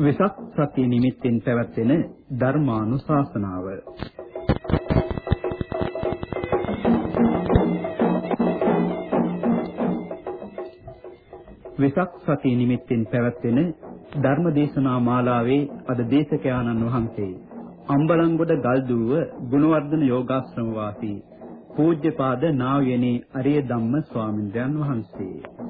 වෙසක් සතිය නිමිත්තෙන් පැවැත්වෙන ධර්මානුශාසනාව. වෙසක් සතිය නිමිත්තෙන් පැවැත්වෙන ධර්මදේශනා මාලාවේ අද දේශකයාණන් වහන්සේ අම්බලන්ගොඩ ගල්දුව ගුණවර්ධන යෝගාශ්‍රම වාසී පූජ්‍යපාද නා වූ යනේ අරිය ධම්ම ස්වාමින්ද්‍රයන් වහන්සේ.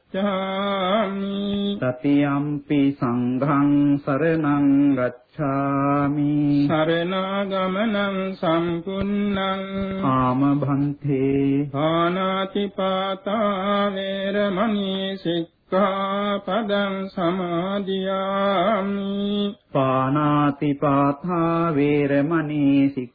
තතියම්පි සංඝං සරණං ගච්ඡාමි සරණාගමනං සම්පුන්නං ආම භන්තේ පානාති පාතා වේරමණී සික්ඛාපදං සමාදියාමි පානාති පාථා වේරමණී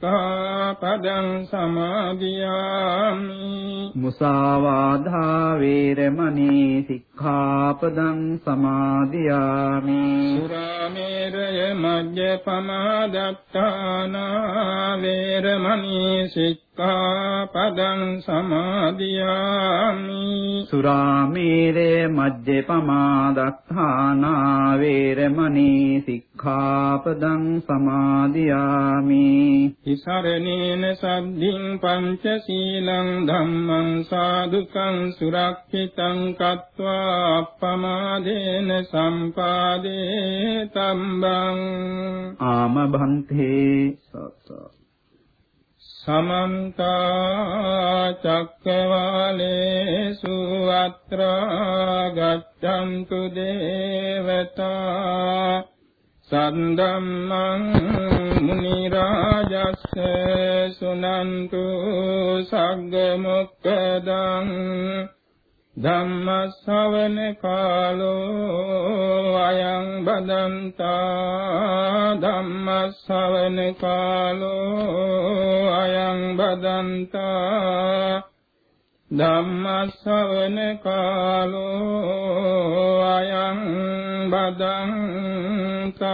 සික්ඛාපදං සමාදියාමි මුසාවාධා වේරමණී සික්ඛාපදං සමාදියාමි සුරාමේරය මජ්ජපමාදත්තාන වේරමණී සික්ඛාපදං සමාදියාමි සුරාමේරය මජ්ජපමාදත්තානා වේරමණී සික්ඛාපදං සමාදියාමි ඉසරණේන සද්ධින් පංචශීලං ධම්මං සාදුකං සුරක්ෂිතං කତ୍වා අප්පමාදේන සම්පාදේ තම්බං ආම භන්තේ සස සමන්ත චක්කවාලේසු අත්‍රා ගච්ඡන්තු දේවතා සන්දම්මං මුනි රාජස්ස සුනන්තු සග්ග මොක්කදං ධම්ම ශ්‍රවණ කාලෝ අයං බදන්තා ධම්ම ශ්‍රවණ කාලෝ අයං බදන්තා ධම්ම ශ්‍රවණ කාලෝ අයං බදන්තා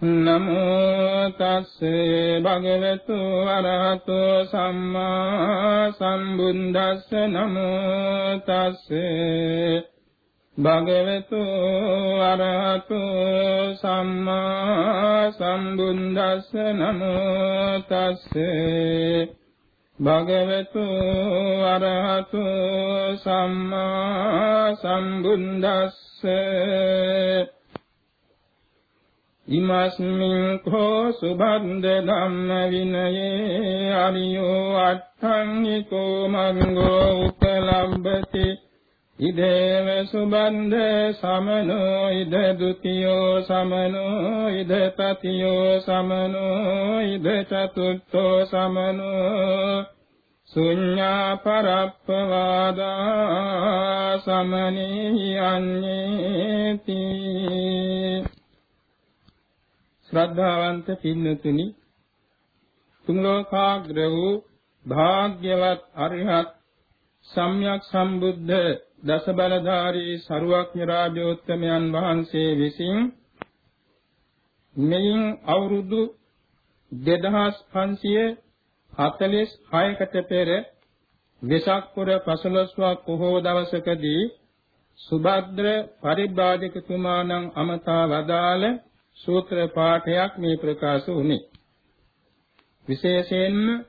නමෝ තස්සේ භගවතු අරහතෝ සම්මා සම්බුද්දස්ස නමෝ තස්සේ භගවතු අරහතෝ සම්මා සම්බුද්දස්ස නමෝ තස්සේ භගවතු අරහතෝ සම්මා සම්බුද්දස්ස. ඉමස්මින් කෝ සුබන්ද ධම්ම විනයේ අරියෝ අට්ඨංගිකෝ මංගෝ උපලම්බති. ඉදේව සුබන්ද සමනෝ ඉද ဒ ුතියෝ සමනෝ ඉද තතියෝ සමනෝ ඉද චතුත්ථෝ සමනෝ. සුඤ්ඤා පරප්පවාදා සමනී අඤ්ඤේති. ශ්‍රද්ධාවන්ත පින්නතුනි තුන් ලෝකාග්‍ර වූ භාග්‍යවත් අරිහත් සම්්‍යක් සම්බුද්ධ දස බලධාරී සරුවක්ඥ රාජෝත්තමයන් වහන්සේ විසින් මෙයින් අවුරුදු 2546කට පෙර වෙසක් පුර 15වක් පොහෝ දවසකදී සුභද්‍ර පරිබ්‍රාජකතුමාණන් අමතා වදාළ සූත්‍ර පාඨයක් මේ ප්‍රකාශ වුණේ. විශේෂයෙන්ම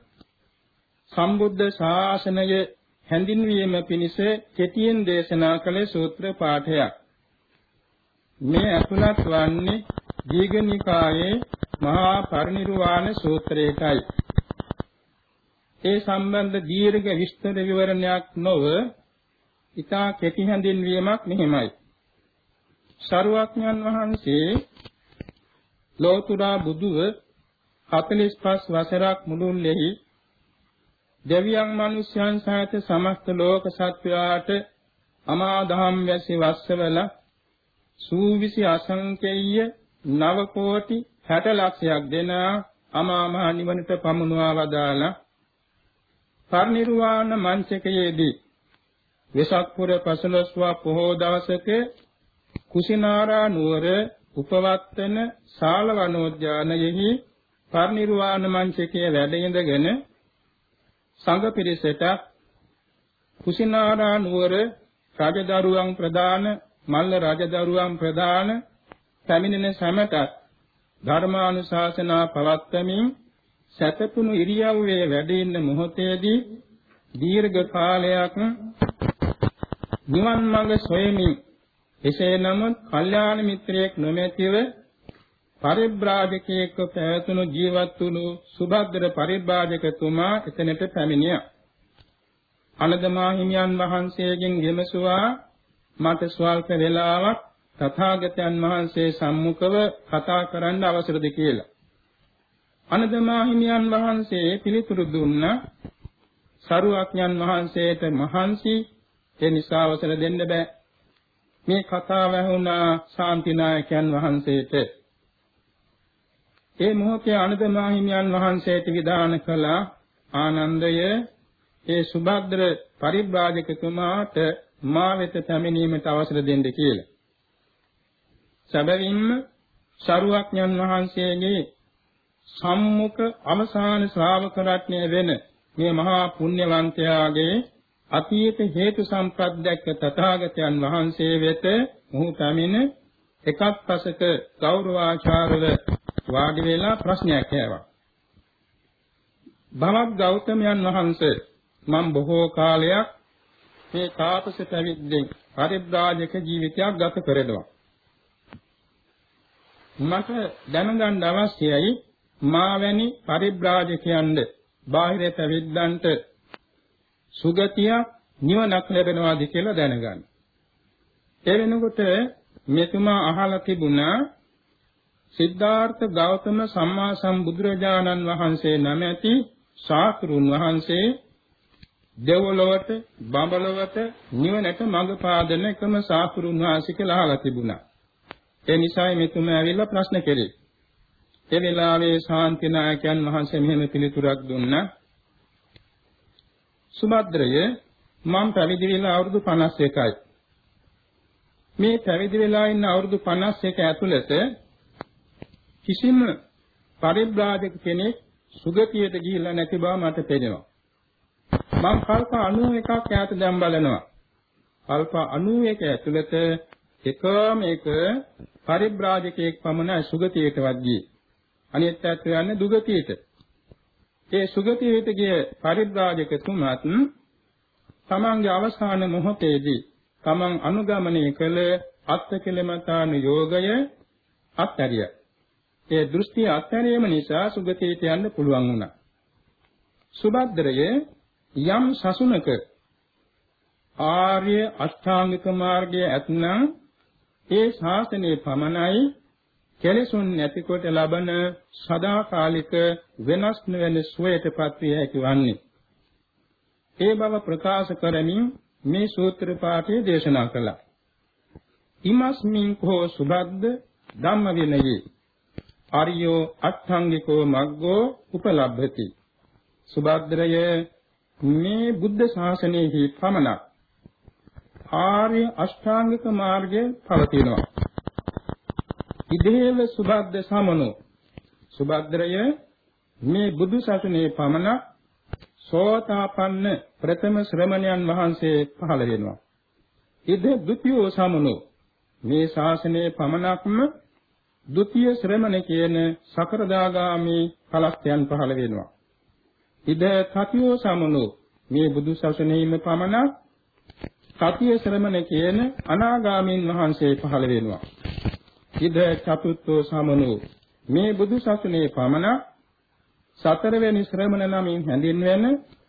සම්බුද්ධ ශාසනය හැඳින්වීම පිණිස කෙටියෙන් දේශනා කළ සූත්‍ර පාඨයක්. මේ ඇතුළත් වන්නේ දීඝනිකායේ මහා පරිනිර්වාණ සූත්‍රයටයි. ඒ සම්බන්ධ දීර්ඝ විස්තර විවරණයක් නොව ඊටා කෙටි හැඳින්වීමක් මෙහිමයි. ශරුවක්ඥන් වහන්සේ ලෝතුරා බුදුව 45 වසරක් මුළුල්ලෙහි දෙවියන් මිනිස්යන් සහිත සමස්ත ලෝක සත්වයාට අමා දහම් වැසි වස්සවල සූවිසි අසංකේය නව කෝටි 60 ලක්ෂයක් දෙන අමා මහ නිවනට පමුණවා වදාලා පරිනිර්වාණ මංචකයේදී වෙසක් පුර 15 පොහෝ දවසක කුසිනාරා නුවර උපවත්තන ශාලවනෝද්‍යානයෙහි පරිනිර්වාණ මංචකයේ වැඩ ඉඳගෙන සංඝ පිරිසට කුසිනාරා නුවර රජදරුවන් ප්‍රදාන මල්ල රජදරුවන් ප්‍රදාන පැමිණෙන සැමට ධර්මානුශාසනා පවත්වමින් සැතපුණු ඉරියව්වේ වැඩ ඉන්න මොහොතේදී දීර්ඝ කාලයක් නිවන් මඟ සොයමින් එසේ නමුත් කල්යාණ මිත්‍රයෙක් නොමැතිව පරිබ්‍රාජකයෙක්ව පැවතුණු ජීවත් වුණු සුභද්‍ර පරිබ්‍රාජකතුමා එතනට පැමිණියා. අනදමා හිමියන් වහන්සේගෙන් විමසුවා මට ස්වල්ප වේලාවක් තථාගතයන් වහන්සේ සම්මුඛව කතා කරන්න අවසරද කියලා. අනදමා හිමියන් වහන්සේ පිළිතුරු දුන්නා සරුවක්ඥන් වහන්සේට මහන්සි ඒ නිසා අවසර දෙන්න බෑ. මේ කතාව ඇහුණා ශාන්තිනායකයන් වහන්සේට ඒ මොහොතේ අනදමා හිමියන් වහන්සේට විධාන කළ ආනන්දය ඒ සුභද්‍ර පරිබ්‍රාජකතුමාට මා වෙත පැමිණීමට අවසර දෙන්න කියලා. සැබවින්ම ශරුවක්ඥන් වහන්සේගේ සම්මුඛ අවසාන ශ්‍රාවක රත්නය වෙන මේ මහා පුණ්‍යවන්තයාගේ අතීත හේතු සම්ප්‍රද්‍යක්ක තථාගතයන් වහන්සේ වෙත මොහු පැමිණ එකක් පසක ගෞරවාචාරව වාඩි වෙලා ප්‍රශ්නයක් ඇහුවා. භවත් ගෞතමයන් වහන්සේ මම බොහෝ කාලයක් මේ තාපස පැවිද්දෙන් පරිබ්‍රාජක ජීවිතයක් ගත කරනවා. මට දැනගන්න අවශ්‍යයි මා වැනි පරිබ්‍රාජකයන්ද බාහිර පැවිද්දන්ට සුගතිය නිවනක් ලැබෙනවාද කියලා දැනගන්න. ඒ වෙනකොට මෙතුමා අහලා තිබුණා සිද්ධාර්ථ ගෞතම සම්මා සම්බුදුරජාණන් වහන්සේ නැමැති ශාස්ත්‍රුන් වහන්සේ දෙවලොවට බඹලොවට නිවනට මඟ පාදන එකම ශාස්ත්‍රුන් වහන්සේ කියලා අහලා තිබුණා. ඒ නිසායි මෙතුමා ඇවිල්ලා ප්‍රශ්න කෙරේ. ඒ වෙලාවේ ශාන්තිනායකයන් වහන්සේ මෙහෙම පිළිතුරක් දුන්නා. සුභද්‍රය මම පැවිදි වෙලා අවුරුදු 51යි. මේ පැවිදි වෙලා ඉන්න අවුරුදු 51 ඇතුළත කිසිම පරිබ්‍රාජක කෙනෙක් සුගතියට ගිහිල්ලා නැති බව මට පේනවා. මම කල්ප 91ක් ඈත දැන් බලනවා. කල්ප 91 ඇතුළත එකම එක පරිබ්‍රාජකයෙක් පමණයි සුගතියටවත් ගියේ. අනිත් පැත්ත යන්නේ දුගතියට. ඒ සුගතියට ගිය පරිබ්‍රාජකතුමත් තමන්ගේ අවසාන මොහොතේදී තමන් අනුගමනය කළ අත්කලමතාන යෝගය අත්හැරියා. ඒ දෘෂ්ටි අත්හැරීම නිසා සුගතියට යන්න පුළුවන් වුණා. සුබද්දරය යම් සසුනක ආර්ය අෂ්ටාංගික මාර්ගයේ ඇතනම් ඒ ශාසනයේ පමණයි කෙලෙසුන් නැතිකොට ලබන සදාකාලික වෙනස් නොවන සුවයටපත් විය හැකි වන්නේ. ඒ බව ප්‍රකාශ කරමින් මේ සූත්‍ර පාඨය දේශනා කළා. ඉමස්මින් කෝ සුබද්ද ධම්ම විනයේ ආර්යෝ අෂ්ඨාංගිකෝ මග්ගෝ උපලබ්ධති. සුබද්දරය මේ බුද්ධ ශාසනයෙහි පමණක් ආර්ය අෂ්ටාංගික මාර්ගය පවතිනවා. ඉදේව සුබද්ද සමනෝ සුබද්දරය මේ බුදු සසුනේ පමණක් සෝතාපන්න ප්‍රථම ශ්‍රමණයන් වහන්සේ පහළ වෙනවා. ඉද ဒ ුතියෝ සමනෝ මේ ශාසනයේ පමණක්ම ဒုတိ ය ශ්‍රමණ කියන සකරදාගාමි ඵලස්යන් පහළ වෙනවා. ඉද තතියෝ සමනෝ මේ බුදු සසුනේම පමණක් සතිය ශ්‍රමණ කියන අනාගාමීන් වහන්සේ පහළ වෙනවා. ඉද චතුත්ථෝ සමනෝ මේ බුදු සසුනේ පමණ සතරවෙනි ශ්‍රමණ නමින් හැඳින්වෙන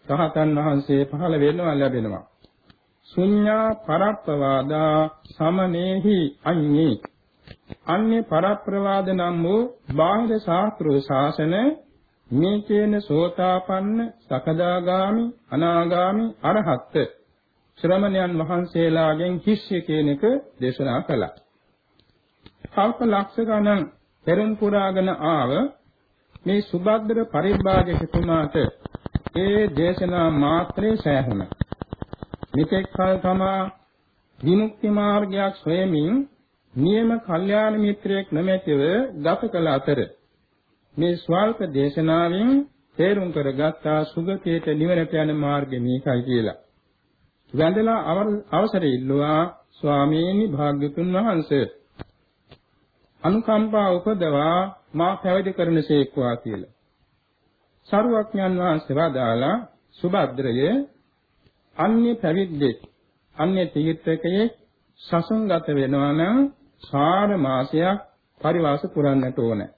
රහතන් වහන්සේ පහළ වෙනවා ලැබෙනවා. ශුඤ්ඤා පරප්පවාදා සමනේහි අඤ්ඤේ අන්‍ය පරප්‍රවාද නම් වූ බාහිර ශාස්ත්‍රීය ශාසන මේ කියන සෝතාපන්න සකදාගාමි අනාගාමි අරහත් ශ්‍රමණයන් වහන්සේලාගෙන් හිස්ය කියන එක දේශනා කළා. කල්ප ලක්ෂ ගණන් පෙරන් පුරාගෙන ආව මේ සුභද්‍ර පරිබ්‍රාජකතුමාට ඒ දේශනා මාත්‍රේ සෑහුණා. මෙතෙක් කල තමා විමුක්ති මාර්ගයක් සොයමින් නියම කල්යාණ මිත්‍රයෙක් නොමැතිව ගත කළ අතර මේ ස්වල්ප දේශනාවෙන් තේරුම් කරගත්තා සුගතියට නිවනට යන මාර්ගය මේකයි කියලා. වැඳලා අවසර ඉල්ලුවා ස්වාමීනි භාග්‍යතුන් වහන්සේ අනුකම්පා උපදවා මා පැවිදි කරනසේක්වා කියලා. සරුවක්ඥන් වහන්සේ වදාලා සුභද්‍රයේ අන්‍ය පැවිද්දෙක් අන්‍ය තීර්ථකයේ සසුන්ගත වෙනවා නම් සාර මාසයක් පරිවාස පුරන්නට ඕනේ.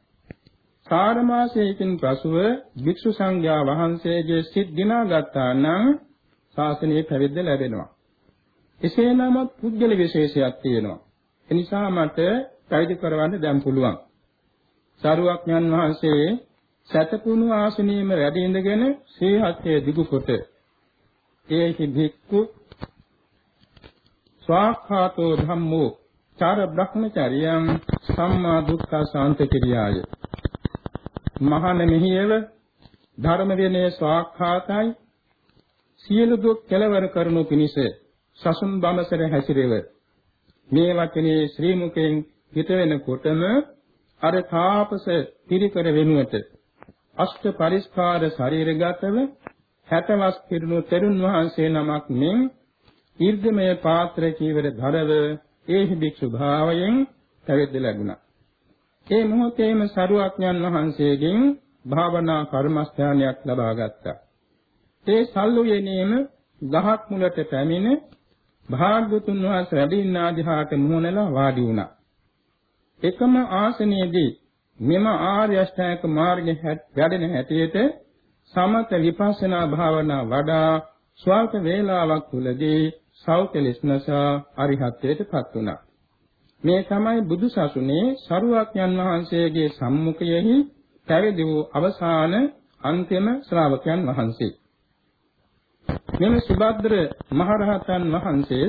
සාර මාසයකින් පසුව භික්ෂු සංඝයා වහන්සේගේ සිත් දිනා ගත්තා නම් ශාසනයේ පැවිද්ද ලැබෙනවා. එසේ නමුත් පුද්ගල විශේෂයක් තියෙනවා. ඒ නිසා මට පැවිදි කරවන්න දැන් පුළුවන්. සාරුවක්ඥන් වහන්සේ සතපුණු ආසනීයම වැඩ ඉඳගෙන සීහත්යේ දිගු කොට ඒහි භික්ඛු ස්වාඛාතෝ ධම්මෝ චාර බ්‍රහ්මචර්යං සම්මා දුක්ඛ සාන්ත කිරියාය. මහාන මෙහියව ධර්ම විනය ස්වාඛාතයි සියලු දුක් කෙලවර කරනු පිණිස සසුන් බඹසර හැසිරෙව මේ වචනේ ශ්‍රී මුකෙන් හිත වෙනකොටම අර තාපස පිරිකර වෙනුවට අෂ්ට පරිස්කාර ශරීරගතව හැතවස් පිරුණු තෙරුන් වහන්සේ නමක් මෙන් ඊර්ධමය පාත්‍ර කීවර ධරව ඒහි භික්ෂු භාවයෙන් පැවිද්ද ලැබුණා. ඒ මොහොතේම සරුවඥන් වහන්සේගෙන් භාවනා කර්මස්ථානයක් ලබා ගත්තා. ඒ සල්ලුයේනේම ගහක් මුලට පැමිණ භාග්‍යතුන් වහන්සේ වැඩින්නා දිහාට මුහුණලා වාඩි වුණා. එකම ආසනයේදී මෙම ආර්ය අෂ්ටාංග මාර්ගයේ වැඩෙන හැටියට සමත විපස්සනා භාවනා වඩා ස්වල්ප වේලාවක් තුලදී සෞඛලස්නසා අරිහත්ත්වයටපත් වුණා. මේ තමයි බුදු සසුනේ සරුවක්ඥන් වහන්සේගේ සම්මුඛයෙහි පැවිදි වූ අවසාන අන්තිම ශ්‍රාවකයන් වහන්සේ. මෙම සුභද්‍ර මහරහතන් වහන්සේ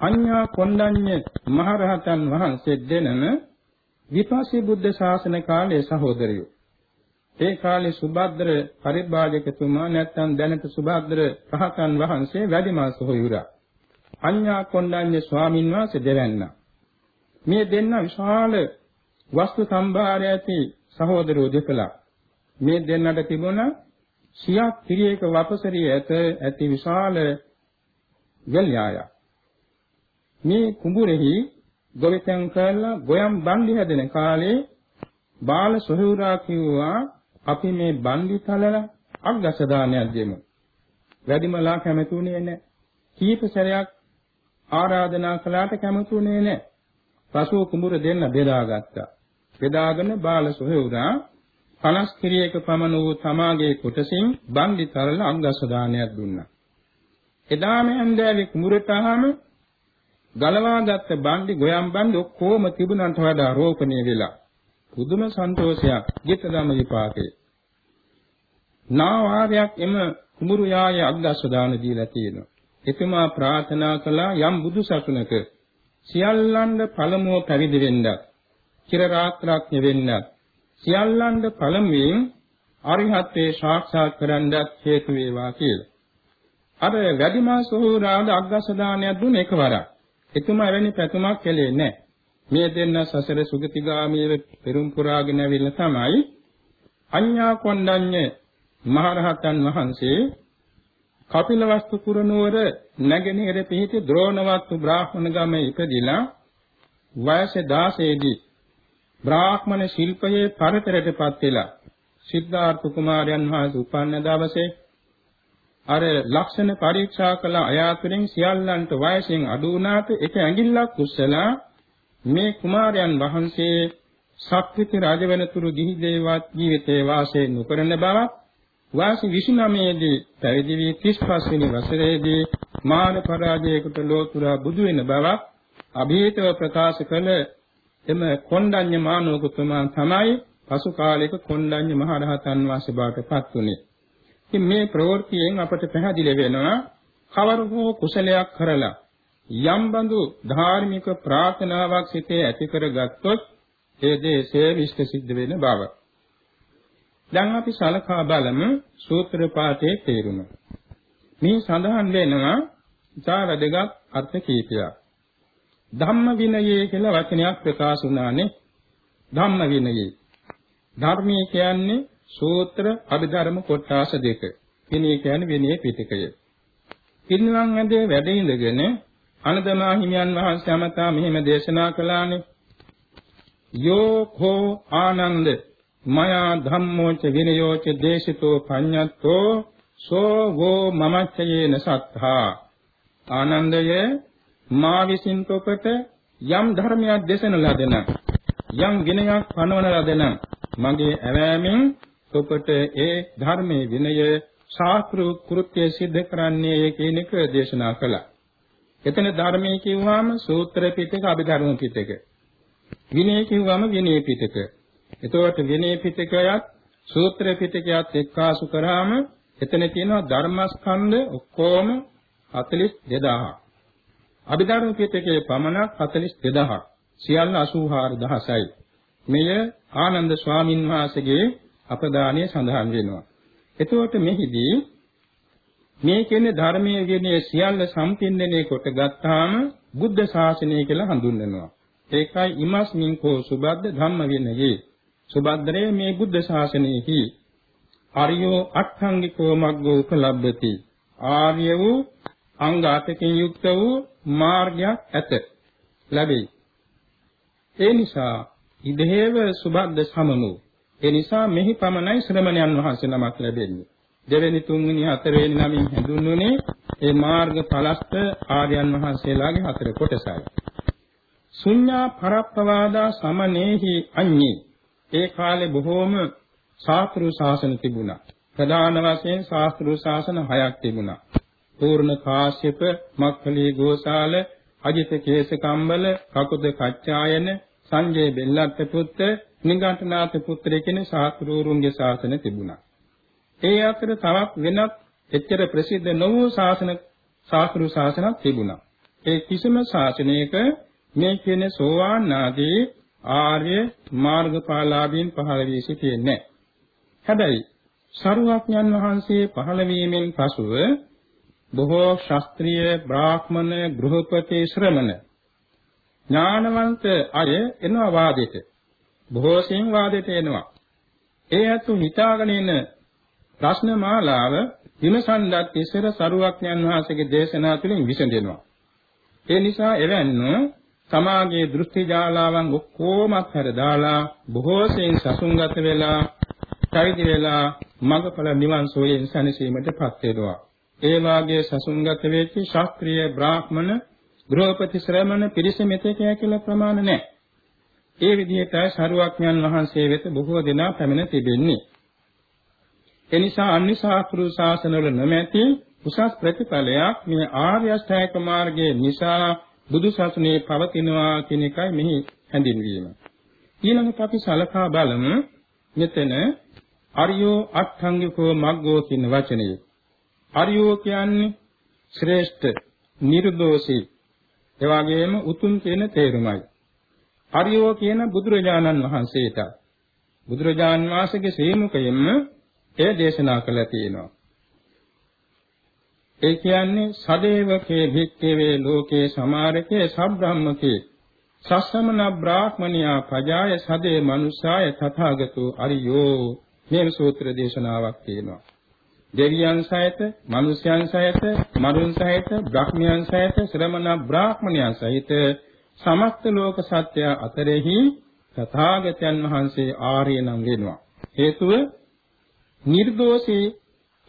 අඤ්ඤා කොණ්ඩඤ්ඤ මහරහතන් වහන්සේ දෙනම විපස්සී බුද්ධ ශාසන කාලයේ සහෝදරයෝ. ඒ කාලේ සුභද්‍ර පරිභාජකතුමා නැත්නම් දැනට සුභද්‍ර රහතන් වහන්සේ වැඩිමල් සොහොයුරා. අඤ්ඤා කොණ්ඩඤ්ඤ ස්වාමින් වහන්සේ දෙවැන්නා. මේ දෙන්න විශාල වස්තු සම්භාරය ඇති සහෝදරයෝ දෙකලා මේ දෙන්නට තිබුණා සියක් පිරියක වපසරිය ඇත ඇති විශාල ගල්යාය මේ කුඹුරෙහි ගොවිතැන් කරලා ගොයම් බණ්ඩි හැදෙන කාලේ බාල සොහුරා කිව්වා අපි මේ බණ්ඩි තලලා අග්ගස දානයක් දෙමු. වැඩිමලා කැමතුනේ නැහැ. කීප සැරයක් ආරාධනා කළාට කැමතුනේ නැහැ. පසුව කුඹුර දෙන්න බෙදාගත්තා. බෙදාගෙන බාල සොහුරා 50 කිරියක පමණ වූ තමාගේ කොටසින් බන්දි තරල අංගස දානයක් දුන්නා. එදාම හන්දෑවේ කුඹුරට ආවම ගලවාගත්ත බන්දි ගොයම් බන්දි ඔක්කොම තිබුණන්ට වඩා රෝපණය වෙලා පුදුම සන්තෝෂයක් ගෙත දම විපාකේ. නාවාරයක් එම කුඹුරු යායේ අංගස දාන දීලා තියෙනවා. එතුමා ප්‍රාර්ථනා කළා යම් බුදු සසුනක සියල්ලන්ද පළමුව පැවිදි වෙන්නත් චිර රාත්‍රාඥ වෙන්නත් සියල්ලන්ද පළමුවෙන් අරිහත්ත්වේ සාක්ෂාත් කරගන්නත් හේතු වේවා කියලා. අර වැඩිමා සෝහරාද අග්ගස දානයක් දුන්න එකවරක්. එතුමා එවැනි පැතුමක් කළේ නැහැ. මේ දෙන්න සසර සුගතිගාමීව පෙරම් පුරාගෙන ඇවිල්ලා තමයි අඤ්ඤා කොණ්ඩඤ්ඤ මහරහතන් වහන්සේ කපිලවස්තු පුරනුවර නැගෙනහිර පිහිටි ද්‍රෝණවත්තු බ්‍රාහ්මණ ගමේ ඉපදිලා වයස 16 දී බ්‍රාහ්මණ ශිල්පයේ පරතරටපත් වෙලා සිද්ධාර්ථ කුමාරයන් වහන්සේ උපන්න දවසේ අර ලක්ෂණ පරීක්ෂා කළ අයාතුරින් සියල්ලන්ට වයසෙන් අඩු වුණාට එක ඇඟිල්ලක් උස්සලා මේ කුමාරයන් වහන්සේ සක්විති රජ වෙනතුරු ගිහි දේවත් ජීවිතේ වාසය නොකරන බව වාසි 29 දී පැවිදි වී 35 වෙනි වසරේදී මාන පරාජයකට ලෝතුරා බුදු වෙන බව અભීතව ප්‍රකාශ කළ එම කොණ්ඩඤ්ඤ මානෝකතුමා තමයි පසු කාලයක කොණ්ඩඤ්ඤ මහරහතන් වහන්සේ බවට පත් වුනේ. ඉතින් මේ ප්‍රවෘත්තියෙන් අපට පැහැදිලි වෙනවා කවර හෝ කුසලයක් කරලා යම් බඳු ධාර්මික ප්‍රාර්ථනාවක් සිතේ ඇති කරගත්තොත් ඒ දේ සේවිෂ්ඨ සිද්ධ වෙන බව. දැන් අපි සලකා බලමු සූත්‍ර පාඨයේ තේරුම. මේ සඳහන් වෙනවා ඉතා වැදගත් අර්ථ කීපයක්. ධම්ම විනයේ කියලා වචනයක් ප්‍රකාශ වුණානේ. ධම්ම විනයේ. ධර්මයේ කියන්නේ සූත්‍ර අභිධර්ම කොටස් දෙක. විනය කියන්නේ විනය පිටකය. පින්වන් ඇදේ වැඩ ඉඳගෙන අනදමා හිමියන් වහන්සේ අමතා මෙහිම දේශනා කළානේ. යෝ කෝ ආනන්ද මයා ධම්මෝච විනයෝච දේශිතෝ පඤ්ඤත්තෝ සෝ වෝ මමච්චයේන සත්තා ආනන්දයේ මා විසින් තොපට යම් ධර්මයක් දේශන ලදන යම් විනයක් පනවන ලදන මගේ ඇවෑමෙන් තොපට ඒ ධර්මයේ විනය ශාස්ත්‍ර කෘත්‍ය સિદ્ધ කරන්නේ කියන එක දේශනා කළා. එතන ධර්මයේ කිව්වම සූත්‍ර පිටක අභිධර්ම පිටක. විනය කිව්වම විනය පිටක. එතකොට විනය පිටකයත් සූත්‍ර පිටකයත් එක්කාසු කරාම එතන තියෙනවා ධර්මස්කන්ධ ඔක්කොම 42000. අභිධර්ම පිටකයේ පමණක් 42000ක් සියල්ල 84000යි. මෙය ආනන්ද ස්වාමින් වහන්සේගේ අපදානයේ සඳහන් වෙනවා. එතකොට මෙහිදී මේ කියන්නේ ධර්මයේ කියන්නේ සියල්ල සම්පින්දනයේ කොට ගත්තාම බුද්ධ ශාසනය කියලා හඳුන්වනවා. ඒකයි ඉමස්මින් කෝ සුබද්ද ධම්ම විනයේ. සුබද්දරේ මේ බුද්ධ ශාසනයෙහි ආර්යෝ අට්ඨංගිකෝ මග්ගෝ උපලබ්ධති. ආර්ය වූ අංග අටකින් යුක්ත වූ මාර්ගයක් ඇත ලැබෙයි. ඒ නිසා ඉදේව සුබද්ද සමනු. ඒ නිසා මෙහි පමණයි ශ්‍රමණයන් වහන්සේ නමක් ලැබෙන්නේ. දෙවෙනි තුන්වෙනි හතරවෙනි නමින් හැඳුන්වන්නේ ඒ මාර්ග පලස්ත ආර්යයන් වහන්සේලාගේ හතර කොටසයි. ශුඤ්ඤා පරප්පවාදා සමනේහි අඤ්ඤේ. ඒ කාලේ බොහෝම ශාස්ත්‍රීය ශාසන තිබුණා. ප්‍රධාන වශයෙන් ශාස්ත්‍රීය ශාසන හයක් තිබුණා. පූර්ණ කාශ්‍යප, මක්ඛලී ගෝසාල, අජිත කේසකම්බල, කකුද කච්චායන, සංජය බෙල්ලත් පුත්‍ර, නිගණ්ඨනාථ පුත්‍ර කියන ශාස්ත්‍රූරුන්ගේ ශාසන තිබුණා. ඒ අතර තවත් වෙනත් එච්චර ප්‍රසිද්ධ නොවූ ශාසන ශාස්ත්‍රීය ශාසනක් තිබුණා. ඒ කිසිම ශාසනයක මේ කියන සෝවාන් ආදී ආර්ය මාර්ගඵලාභීන් පහළ වී සිටියේ නැහැ. හැබැයි සරුවඥන් වහන්සේ පහළ වීමෙන් පසුව බොහෝ ශාස්ත්‍රීය බ්‍රාහ්මණ ගෘහපති ශ්‍රමණ ඥානවන්ත අය එනවා වාදෙට බොහෝ සෙයින් වාදයට එනවා. ඒ අතු හිතාගෙන ඉන්න ප්‍රශ්න මාලාව විමසන්නත් ඉස්සර සරුවක්ඥන් වහන්සේගේ දේශනා තුළින් විසඳෙනවා. ඒ නිසා එවැන්න සමාගයේ දෘෂ්ටි ජාලාවන් ඔක්කොමත් හැර දාලා බොහෝ සෙයින් සසුන්ගත වෙලා පැවිදි වෙලා මඟඵල නිවන් සෝයෙන් සැනසීමටපත් වෙනවා. ඒ වාගේ සසුන්ගත වෙච්ච ශාස්ත්‍රීය බ්‍රාහ්මණ ගෘහපති ශ්‍රමණ පිරිස මෙතෙකය කියලා ප්‍රමාණ නැහැ. ඒ විදිහට සරුවක්ඥන් වහන්සේ වෙත බොහෝ දෙනා පැමිණ තිබෙන්නේ. එනිසා අනිසාකෘ ශාසනවල නොමැති උසස් ප්‍රතිඵලයක් මේ ආර්ය අෂ්ටාංගික මාර්ගයේ නිසා බුදු සසුනේ පවතිනවා කියන එකයි මෙහි හැඳින්වීම. ඊළඟට අපි සලකා බලමු මෙතන අරියෝ අට්ඨංගිකෝ මග්ගෝ කියන වචනය. අරියෝ කියන්නේ ශ්‍රේෂ්ඨ, නිර්දෝෂී, එවාගෙම උතුම් කියන තේරුමයි. අරියෝ කියන බුදුරජාණන් වහන්සේට බුදුරජාණන් වහන්සේගේ ශ්‍රේමුකයෙන්ම එය දේශනා කළා තියෙනවා. ඒ කියන්නේ සදේවකේ භික්ඛවේ ලෝකේ සමාරකේ සබ්‍රාහ්මකේ සස්සමන බ්‍රාහ්මණියා පජාය සදේ මනුසාය තථාගතෝ අරියෝ මේ සූත්‍ර දේශනාවක් තියෙනවා. දෙවියන් සහිත, මනුෂ්‍යයන් සහිත, මරුන් සහිත, බ්‍රහ්මයන් සහිත, ශ්‍රමණ බ්‍රාහ්මණයන් සහිත සමස්ත ලෝක සත්‍ය අතරෙහි තථාගතයන් වහන්සේ ආර්ය නම් වෙනවා. හේතුව නිර්දෝෂී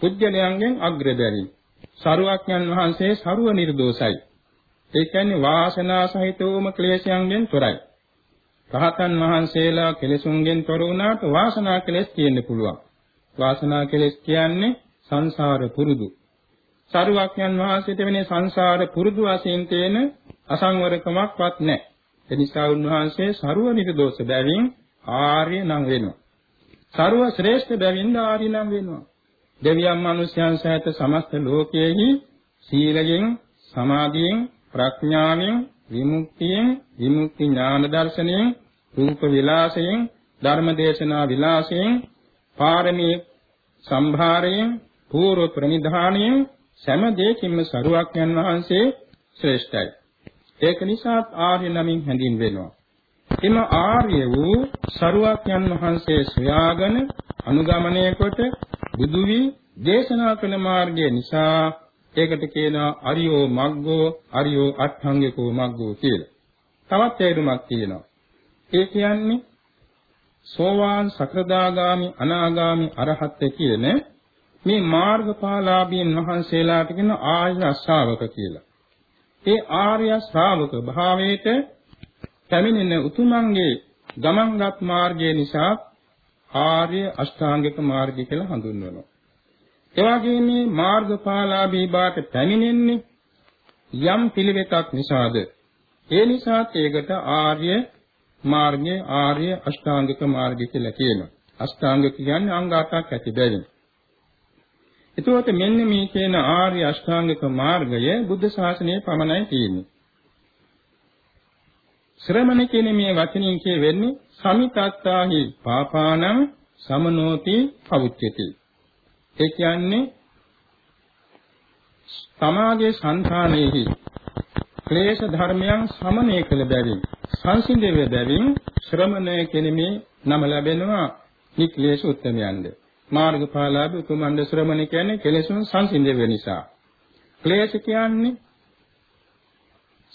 පුජ්‍යලයන්ගෙන් අග්‍රදරි. සරුවක්ඥන් වහන්සේ සරුව නිර්දෝෂයි. ඒ කියන්නේ වාසනා සහිතවම ක්ලේශයන්ගෙන් තොරයි. රහතන් වහන්සේලා කෙලෙසුන්ගෙන් තොර වුණාට වාසනා කෙලෙස් තියෙන්න පුළුවන්. වාසනා කෙලෙස් කියන්නේ සංසාර පුරුදු. සරුවක්ඥන් වහන්සේට වෙන්නේ සංසාර පුරුදු වශයෙන් තේන අසංවරකමක්වත් නැහැ. ඒ නිසා උන්වහන්සේ සරුව නිර්දෝෂ බැවින් ආර්ය නම් වෙනවා. සරුව ශ්‍රේෂ්ඨ බැවින් ආර්ය නම් වෙනවා. දෙවියන් මනුෂ්‍යයන් සහිත සමස්ත ලෝකයේහි සීලයෙන්, සමාධියෙන්, ප්‍රඥාවෙන්, විමුක්තියෙන්, විමුක්ති ඥාන දර්ශනයෙන්, රූප විලාසයෙන්, ධර්ම දේශනා විලාසයෙන්, පාරමී සම්භාරයෙන්, පූර්ව ප්‍රනිධානයෙන් සෑම දෙයකින්ම සරුවක්යන් වහන්සේ ශ්‍රේෂ්ඨයි. ඒක නිසා ආර්ය නමින් හැඳින්වෙනවා. එම ආර්ය වූ සරුවක්යන් වහන්සේ සොයාගෙන අනුගමනය කොට බුදු වී දේශනා කළ මාර්ගය නිසා ඒකට කියනවා අරියෝ මග්ගෝ අරියෝ අට්ඨංගිකෝ මග්ගෝ කියලා. තවත් තේරුමක් තියෙනවා. ඒ කියන්නේ සෝවාන් සකෘදාගාමි අනාගාමි අරහත් කියන මේ මාර්ගඵලාභීන් වහන්සේලාට කියන ආර්ය ශ්‍රාවක කියලා. ඒ ආර්ය ශ්‍රාවක භාවයට පැමිණෙන උතුමන්ගේ ගමන්ගත් මාර්ගය නිසා ආර්ය අෂ්ටාංගික මාර්ගය කියලා හඳුන්වනවා. ඒ වගේම මේ මාර්ගඵලාභී බාට පැමිණෙන්නේ යම් පිළිවෙතක් නිසාද ඒ නිසාත් ඒකට ආර්ය මාර්ගය ආර්ය අෂ්ටාංගික මාර්ගය කියලා කියනවා. අෂ්ටාංග කියන්නේ අංග 8ක් ඇති බැවින්. එතකොට මෙන්න මේ කියන ආර්ය අෂ්ටාංගික මාර්ගය බුද්ධ ශාසනයේ පමණයි තියෙන්නේ. ශ්‍රමණ කියන මේ වචنين කියවෙන්නේ සමිතත්තාහි පාපානං සමනෝති පවුච්චති. ඒ කියන්නේ තමාගේ సంతානෙහි ක්ලේශ ධර්මයන් සමනය කළ බැවින් සංසිඳෙව බැවින් ශ්‍රමණය කෙනෙමේ නම ලැබෙනවා. නික්ලේශ උත්තරයන්ද? මාර්ගඵලාභ උතුමන්ද ශ්‍රමණ කියන්නේ කෙලෙසුන් සංසිඳෙව නිසා. ක්ලේශ කියන්නේ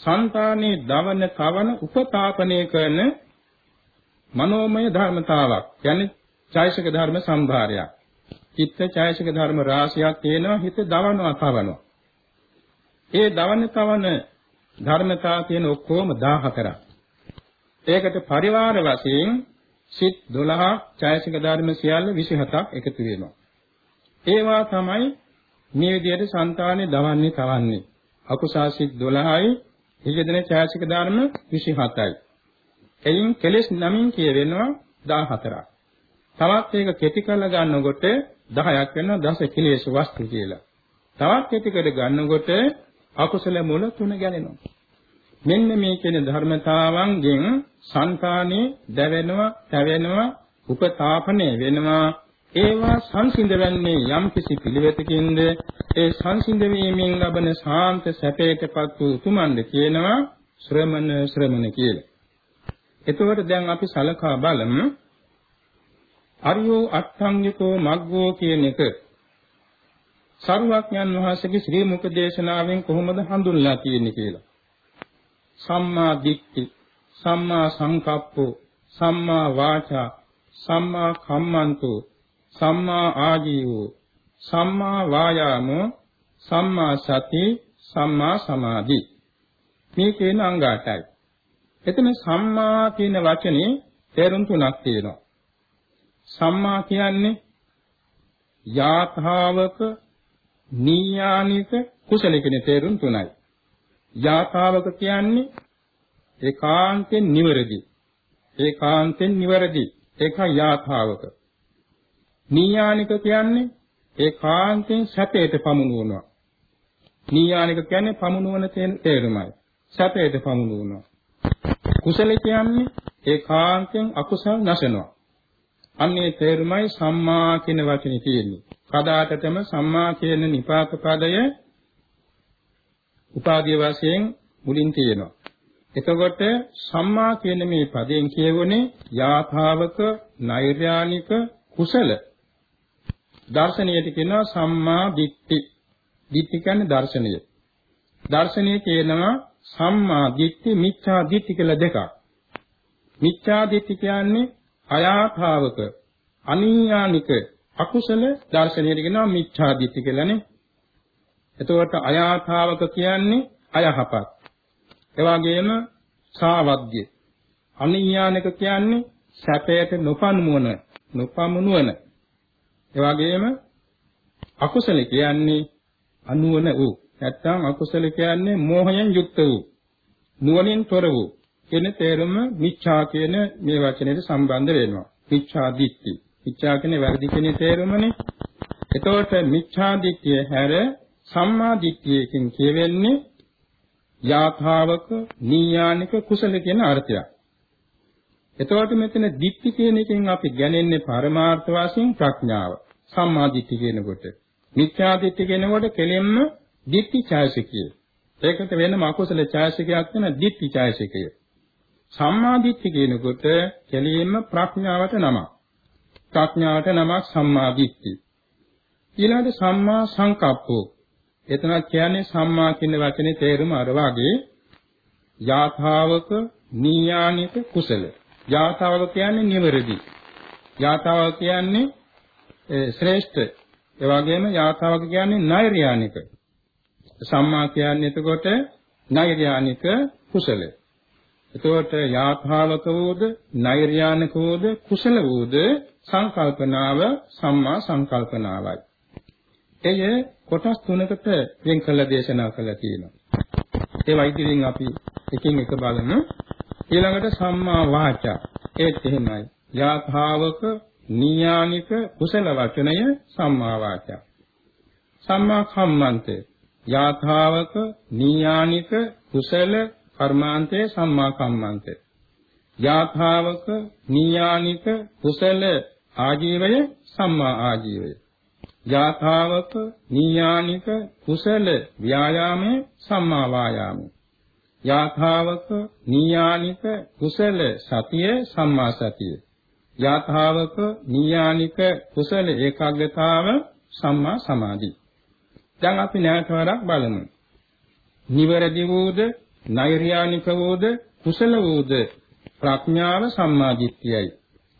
సంతානේ දවන කවන උපතාපනය කරන මනෝමය ධර්මතාවක්. කියන්නේ චෛසික ධර්ම සම්භාරයක්. චිත්ත චෛසික ධර්ම රාශියක් තියෙනවා හිත දවනවා කවනවා. ඒ දවන කවන ධර්මතා තියෙන ඔක්කොම 14ක්. ඒකට පරිවාර වශයෙන් සිත් 12 චෛසික ධර්ම සියල්ල 27ක් එකතු වෙනවා. ඒවා තමයි මේ විදිහට సంతානේ දවන්නේ තවන්නේ. අකුසාසිත 12යි ඊගෙදෙන ඡායසික ධර්ම 27යි. එයින් කෙලෙස් නමින් කියවෙනවා 14ක්. තවත් ඒක කෙටි කරලා ගන්නකොට 10ක් වෙනවා දස කෙලෙස් වස්තු කියලා. තවත් කෙටි කර ගන්නකොට අකුසල මුල තුන ගැලෙනවා. මෙන්න මේ කියන ධර්මතාවන්ගෙන් సంతානේ දැවෙනවා, තැවෙනවා, උපතාපණය වෙනවා. ඒවා සංසිඳවන්නේ යම් කිසි පිළිවෙතකින්ද ඒ සංසිඳ වීමෙන් ලබන ශාන්ත සැපයටපත් වූ උතුමන්ද කියනවා ශ්‍රමණ ශ්‍රමණ කියලා. එතකොට දැන් අපි සලකා බලමු අරියෝ අට්ඨංගිකෝ මග්ගෝ කියන එක සරුවක්ඥන් වහන්සේගේ ශ්‍රී මුඛ දේශනාවෙන් කොහොමද හඳුන්ලා තියෙන්නේ කියලා. සම්මා දිට්ඨි, සම්මා සංකප්පෝ, සම්මා වාචා, සම්මා කම්මන්තෝ, සම්මා ආජීවෝ, සම්මා වායාමෝ, සම්මා සති, සම්මා සමාධි. මේ කියන අංග 8යි. එතන සම්මා කියන වචනේ තේරුම් තුනක් තියෙනවා. සම්මා කියන්නේ යාථාවක නීයානික කුසල කියන තේරුම් තුනයි. යාථාවක කියන්නේ ඒකාන්තෙන් නිවැරදි. ඒකාන්තෙන් නිවැරදි. ඒක යාථාවක. නීයානික කියන්නේ ඒකාන්තෙන් සැපයට පමුණුවනවා. නීයානික කියන්නේ පමුණුවන තේරුමයි. සැපයට පමුණුවනවා. කුසල කියන්නේ ඒකාන්තෙන් අකුසල් නැසනවා. අන්නේ තේරුමයි සම්මා කියන වචනේ තියෙන්නේ. කදාටතම සම්මා කියන නිපාත පදය උපාදී වශයෙන් මුලින් තියෙනවා. එතකොට සම්මා කියන මේ පදයෙන් කියවනේ යාථාවක නෛර්යානික කුසල දර්ශනීයට කියනවා සම්මා දිට්ඨි. දිට්ඨි කියන්නේ දර්ශනය. දර්ශනීය කියනවා සම්මා දිට්ඨි මිච්ඡා දිට්ඨි කියලා දෙකක්. මිච්ඡා දිට්ඨි කියන්නේ අයාථාවක අනීයානික අකුසල දර්ශනයට කියනවා මිච්ඡා දිට්ඨි කියලානේ. එතකොට අයාථාවක කියන්නේ අයහපත්. ඒ වගේම සාවද්‍ය. අනීයානික කියන්නේ සැපයට නොපමුණුවන, නොපමුණුවන. ඒ වගේම අකුසල කියන්නේ අනුවන වූ. නැත්තම් අකුසල කියන්නේ මෝහයෙන් යුක්ත වූ. නුවණින් තොර වූ. කියන තේරුම මිච්ඡා කියන මේ වචනයට සම්බන්ධ වෙනවා. මිච්ඡා දිට්ඨි. මිච්ඡා කියන්නේ වැරදි කියන තේරුමනේ. එතකොට මිච්ඡා දිට්ඨිය හැර සම්මා දිට්ඨියකින් කියවෙන්නේ යාථාවක නීයානික කුසල කියන අර්ථයක්. එතකොට මෙතන දිට්ඨි කියන එකෙන් අපි ගැනෙන්නේ පරමාර්ථ වශයෙන් ප්‍රඥාව. සම්මා දිට්ඨි කියනකොට. මිච්ඡා දිට්ඨි කියනකොට කෙලෙම්ම දිට්ඨි ඡායසිකය. ඒකට වෙනම අකුසල ඡායසිකයක් වෙන දිට්ඨි ඡායසිකය. සම්මා දිට්ඨි කියනකොට කෙලින්ම ප්‍රඥාවට නමක්. ප්‍රඥාවට නමක් සම්මා දිට්ඨි. ඊළඟට සම්මා සංකප්පෝ. එතන කියන්නේ සම්මා කියන වචනේ තේරුම අර වාගේ යාථාවක නීයානික කුසල. යාථාවක කියන්නේ නිවැරදි. යාථාවක කියන්නේ ශ්‍රේෂ්ඨ. ඒ වගේම යාථාවක කියන්නේ නෛර්යානික. සම්මා කියන්නේ එතකොට නෛර්යානික කුසල. එතකොට යාථාවක වූද නෛර්යානික වූද කුසල වූද සංකල්පනාව සම්මා සංකල්පනාවයි. එය කොටස් තුනකට වෙන් කළ දේශනා කළා තියෙනවා. ඒ වයිදිරින් අපි එකින් එක බලමු. ඊළඟට සම්මා වාචා. ඒත් එහෙමයි. යාථාවක නීයානික කුසල වචනය සම්මා වාචා. සම්මා කම්මන්තේ යාථාවක නීයානික කුසල කර්මාන්තය සම්මා කම්මන්තය. යාථාවක නීයානික කුසල ආජීවය සම්මා ආජීවය. යාථාවක නීයානික කුසල ව්‍යායාමය සම්මා වායාමය. යාථාවක නීයානික කුසල සතිය සම්මා සතිය. යාථාවක නීයානික කුසල ඒකාග්‍රතාව සම්මා සමාධි. දැන් අපි නැවත වරක් බලමු. නිවැරදි වූද නෛර්යානික වූද කුසල වූද ප්‍රඥාව සම්මාදිට්ඨියයි.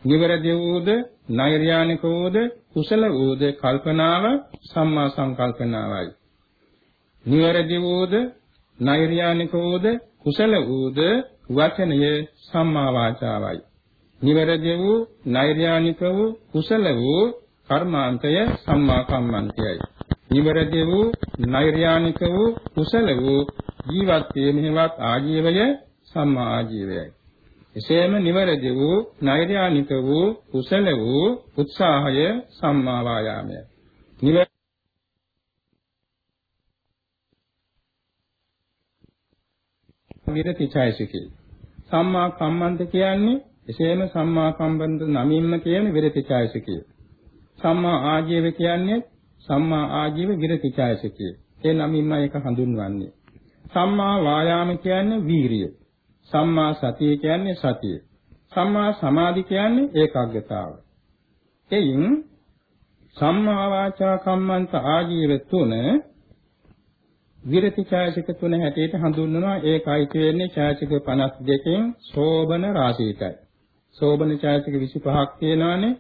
නිවැරදි වූද නෛර්යානික වූද කුසල වූද කල්පනාව සම්මා සංකල්පනාවයි. නිවැරදි වූද නෛර්යානික වූද කුසල වූද වචනය සම්මා වාචාවයි. නිවැරදි වූ නෛර්යානික වූ කුසල වූ කර්මාන්තය සම්මා කම්මන්තයයි. නිවැරදි වූ නෛර්යානික වූ කුසල වූ ජීවත් වීමෙහිවත් ආජීවය සම්මා ආජීවයයි. එසේම නිවැරදි වූ නෛර්යානික වූ කුසල වූ උත්සාහය සම්මා වායාමයයි. විරති ඡායසිකේ සම්මා කම්මන්ත කියන්නේ එසේම සම්මා කම්මන්ත නමින්ම කියන විරති ඡායසිකේ සම්මා ආජීව කියන්නේ සම්මා ආජීව විරති ඡායසිකේ ඒ නමින්ම ඒක හඳුන්වන්නේ සම්මා වායාම කියන්නේ වීරිය. සම්මා සතිය කියන්නේ සතිය. සම්මා සමාධි කියන්නේ ඒකාග්‍රතාව. එයින් සම්මා වාචා කම්මන්ත ආජීව තුන විරති ඡායසික තුන හැටියට හඳුන්වනවා ඒකයි කියන්නේ ඡායසික 52කින් සෝබන රාශියටයි. සෝබන ඡායසික 25ක් තියෙනවානේ.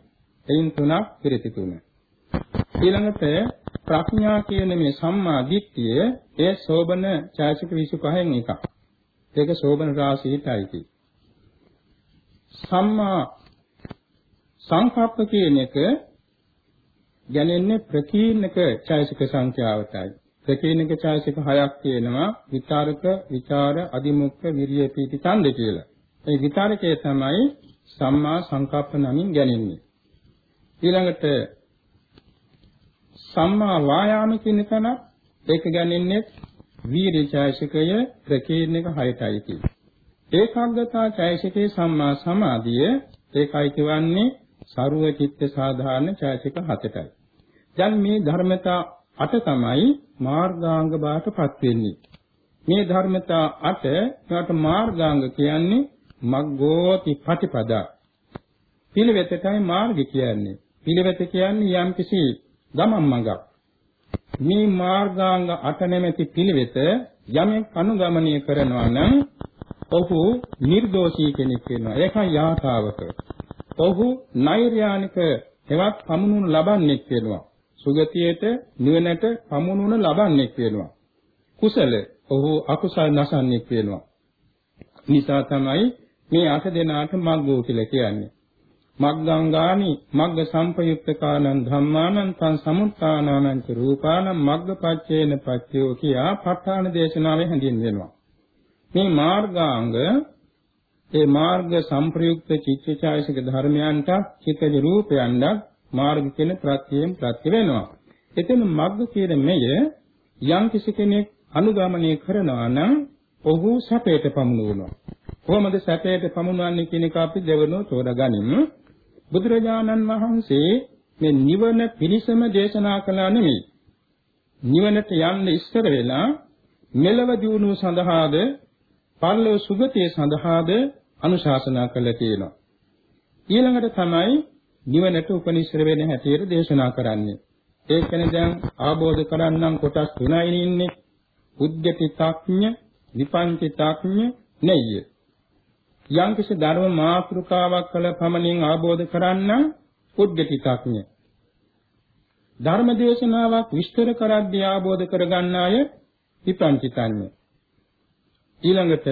එයින් තුනක් විරති තුන. ඊළඟට ප්‍රඥා කියන මේ සම්මා දිට්ඨිය ඒ සෝබන ඡායසික 25න් එකක්. ඒක සෝබන රාශියටයි. සම්මා සංකප්ප කියන එක ගැනෙන්නේ ප්‍රකීර්ණක ඡායසික සංඛ්‍යාවටයි. ප්‍රකීර්ණක ඡායසික හයක් තියෙනවා විචාරක, විචාර, අදිමුක්ඛ, විරිය, පීති, ඡන්ද කියලා. ඒ විචාරකයේ තමයි සම්මා සංකප්ප නමින් ගැනෙන්නේ. ඊළඟට සම්මා වායාම කියන තැන ඒක ගැනෙන්නේ වීර්ය ඡායසිකය ප්‍රකීර්ණක හයටයි කියන්නේ. ඒකාග්‍රතා ඡායසිකේ සම්මා සමාධිය ඒකයි කියවන්නේ සරුව චිත්ත සාධාරණ ඡායසික හතටයි. දැන් මේ ධර්මතා අට තමයි මාර්ගාංග බාටපත් වෙන්නේ. මේ ධර්මතා අට ඒකට මාර්ගාංග කියන්නේ මග්ගෝති පටිපදා. පිළිවෙතටයි මාර්ගය කියන්නේ. පිළිවෙත කියන්නේ යම්කිසි ගමන් මඟක්. මේ මාර්ගාංග අට නැමැති පිළිවෙත යමෙක් අනුගමනය කරනවා නම් ඔහු නිර්දෝෂී කෙනෙක් වෙනවා. ඒකයි යාථාවක. ඔහු නෛර්යානික එවත් පමුණුන ලබන්නෙක් වෙනවා. සුගතියට නිවනට පමුණුන ලබන්නෙක් වෙනවා. කුසල ඔහු අකුසල් නැසන්නෙක් වෙනවා. නිසා තමයි මේ අට දෙනාට මග්ගෝ කියලා කියන්නේ. මග්ගංගානි මග්ග සම්පයුක්තකානං ධම්මානං තං සමුත්ථානානං ච රූපානං මග්ගපච්චේන පච්චයෝ කියා ප ဋ ාණ දේශනාවේ හැඳින්වෙනවා. මේ මාර්ගාංග ඒ මාර්ග සංප්‍රයුක්ත චිත්තචෛසික ධර්මයන්ට චිත්තජ රූපයන්ට මාර්ග කියන ප්‍රත්‍යයෙන් ප්‍රත්‍ය වෙනවා. එතන මග්ග කියන මෙය යම් කිසි කෙනෙක් අනුගමනය කරනවා නම් ඔහු සැපයට පමුණුවනවා. කොහොමද සැපයට පමුණවන්නේ කියන එක අපි දෙවනෝ තෝරගනිමු. බුදුරජාණන් වහන්සේ මේ නිවන පිළිසම දේශනා කළා නෙමෙයි. නිවනට යන්න ඉස්සර වෙලා මෙලව දියුණුව සඳහාද පරලෝ සුගතිය සඳහාද අනුශාසනා කළා තියෙනවා. ඊළඟට තමයි නිවනට උපනිශ්‍ර වෙන හැටියට දේශනා කරන්නේ. ඒ කියන්නේ දැන් ආબોධ කරන්නම් කොටස් තුනයි ඉන්නේ. උද්ගතිතඥ, විපංචිතඥ, නෙය්‍ය. යම්කිසි ධර්ම මාතෘකාවක් කළ පමණින් ආબોධ කරන්නම් උද්ගතිතඥ. ධර්ම දේශනාවක් විස්තර කරද්දී ආબોධ කරගන්න අය විපංචිතඥ. ඊළඟට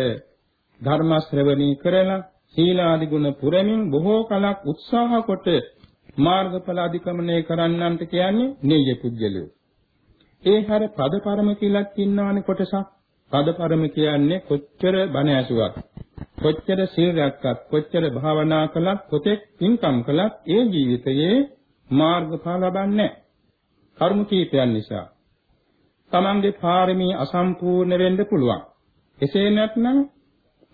ධර්ම ශ්‍රවණී කරලා සීලාදි ගුණ පුරමින් බොහෝ කලක් උත්සාහ කොට මාර්ගඵල අධිකමනය කරන්නන්ට කියන්නේ නෙය්‍ය පුජ්‍යලෝ. ඒ හැර පදපරම කියලා ඉන්නවනේ කොටසක්. පදපරම කියන්නේ කොච්චර බණ ඇසුවත්, කොච්චර සීල් රැක්කත්, කොච්චර භාවනා කළත්, කොතෙක් පින්කම් කළත් ඒ ජීවිතයේ මාර්ගඵල ලබන්නේ කර්ම කීපයන් නිසා. තමන්ගේ පාරමී අසම්පූර්ණ වෙන්න පුළුවන්. එසේ නැත්නම්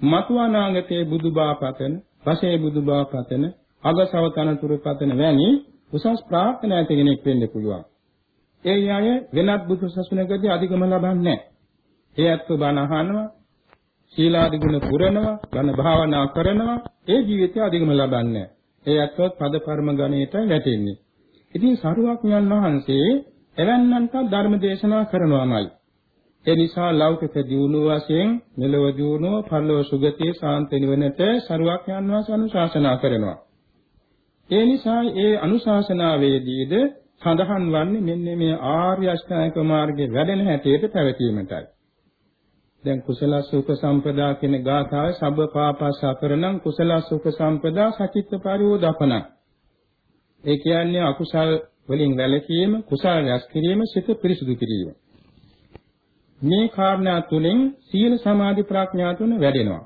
මතු අනාගතයේ බුදුබා පතන, පසේ බුදුබා පතන, අගසව තනතුරු පතන වැනි උසස් ප්‍රාර්ථනා ඇති කෙනෙක් වෙන්න පුළුවන්. ඒ අය වෙනත් බුදු සසුනකදී අධිගම ලබන්නේ නැහැ. ඒ අත්ව බණ අහනවා, සීලාදි ගුණ පුරනවා, බණ භාවනා කරනවා, ඒ ජීවිතය අධිගම ලබන්නේ ඒ අත්වත් පද පර්ම ගණයට වැටෙන්නේ. ඉතින් සරුවක්ඥන් වහන්සේ එවන්නන්ට ධර්ම දේශනා කරනවාමයි. ඒ නිසා ලෞකික දියුණුව වශයෙන් මෙලොව දියුණුව, පරලොව සුගතිය, සාන්ත නිවනට සරුවක් යනවා අනුශාසනා කරනවා. ඒ නිසා ඒ අනුශාසනාවේදීද සඳහන් වන්නේ මෙන්න මේ ආර්ය අෂ්ටාංගික මාර්ගයේ වැඩෙන හැටියට පැවතීමටයි. දැන් කුසල සුඛ සම්පදා කියන ගාථාවේ සබ්බ පාපස්ස කරණං කුසල සුඛ සම්පදා සචිත්ත පරිවෝදපන. ඒ කියන්නේ අකුසල් වලින් වැළකීම, කුසල රැස් කිරීම, සිත පිරිසුදු කිරීම. මේ කාරණා තුලින් සීල සමාධි ප්‍රඥා තුන වැඩෙනවා.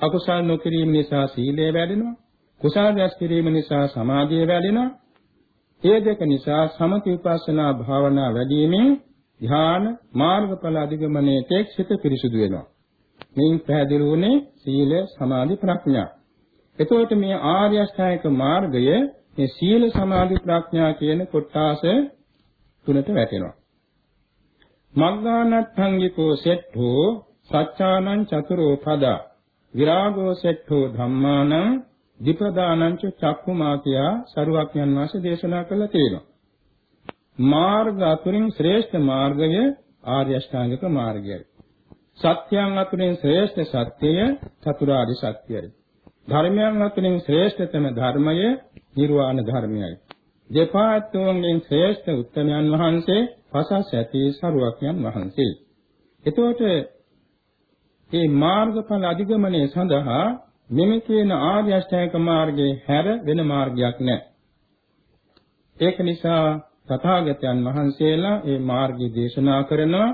අකුසල් නොකිරීම නිසා සීලය වැඩෙනවා. කුසල රැස් කිරීම නිසා සමාධිය වැඩෙනවා. ඒ දෙක නිසා සමථ විපස්සනා භාවනා වැඩිමෙන් ධ්‍යාන මාර්ගඵල අධිගමනයේ තේක්ෂිත පිරිසුදු වෙනවා. මේන් පැහැදිලි වුණේ සීල සමාධි ප්‍රඥා. එතකොට මේ ආර්ය අෂ්ටාංගික මාර්ගය මේ සීල සමාධි ප්‍රඥා කියන කොටස තුනට වැටෙනවා. මග්ගානත්තංගිකෝ සෙට්ඨෝ සච්ඡානං චතුරෝ පදා විරාගෝ සෙට්ඨෝ ධම්මානං දීපදානංච චක්කුමා කියා සරුවක්ඥන් වහන්සේ දේශනා කළා තියෙනවා. මාර්ග අතුරින් ශ්‍රේෂ්ඨ මාර්ගය ආර්ය අෂ්ටාංගික මාර්ගයයි. සත්‍යයන් අතුරින් ශ්‍රේෂ්ඨ සත්‍යය චතුරාර්ය සත්‍යයයි. ධර්මයන් අතරින් ශ්‍රේෂ්ඨතම ධර්මය නිර්වාණ ධර්මයයි. දෙපාත්වයෙන් ශ්‍රේෂ්ඨ උත්තමයන් වහන්සේ පසස් ඇති සරුවක්යන් වහන්සේ. එතකොට මේ මාර්ගඵල අධිගමනයේ සඳහා මෙමෙ කියන ආර්ය අෂ්ටාංගික මාර්ගයේ හැර වෙන මාර්ගයක් නැහැ. ඒක නිසා තථාගතයන් වහන්සේලා මේ මාර්ගය දේශනා කරනවා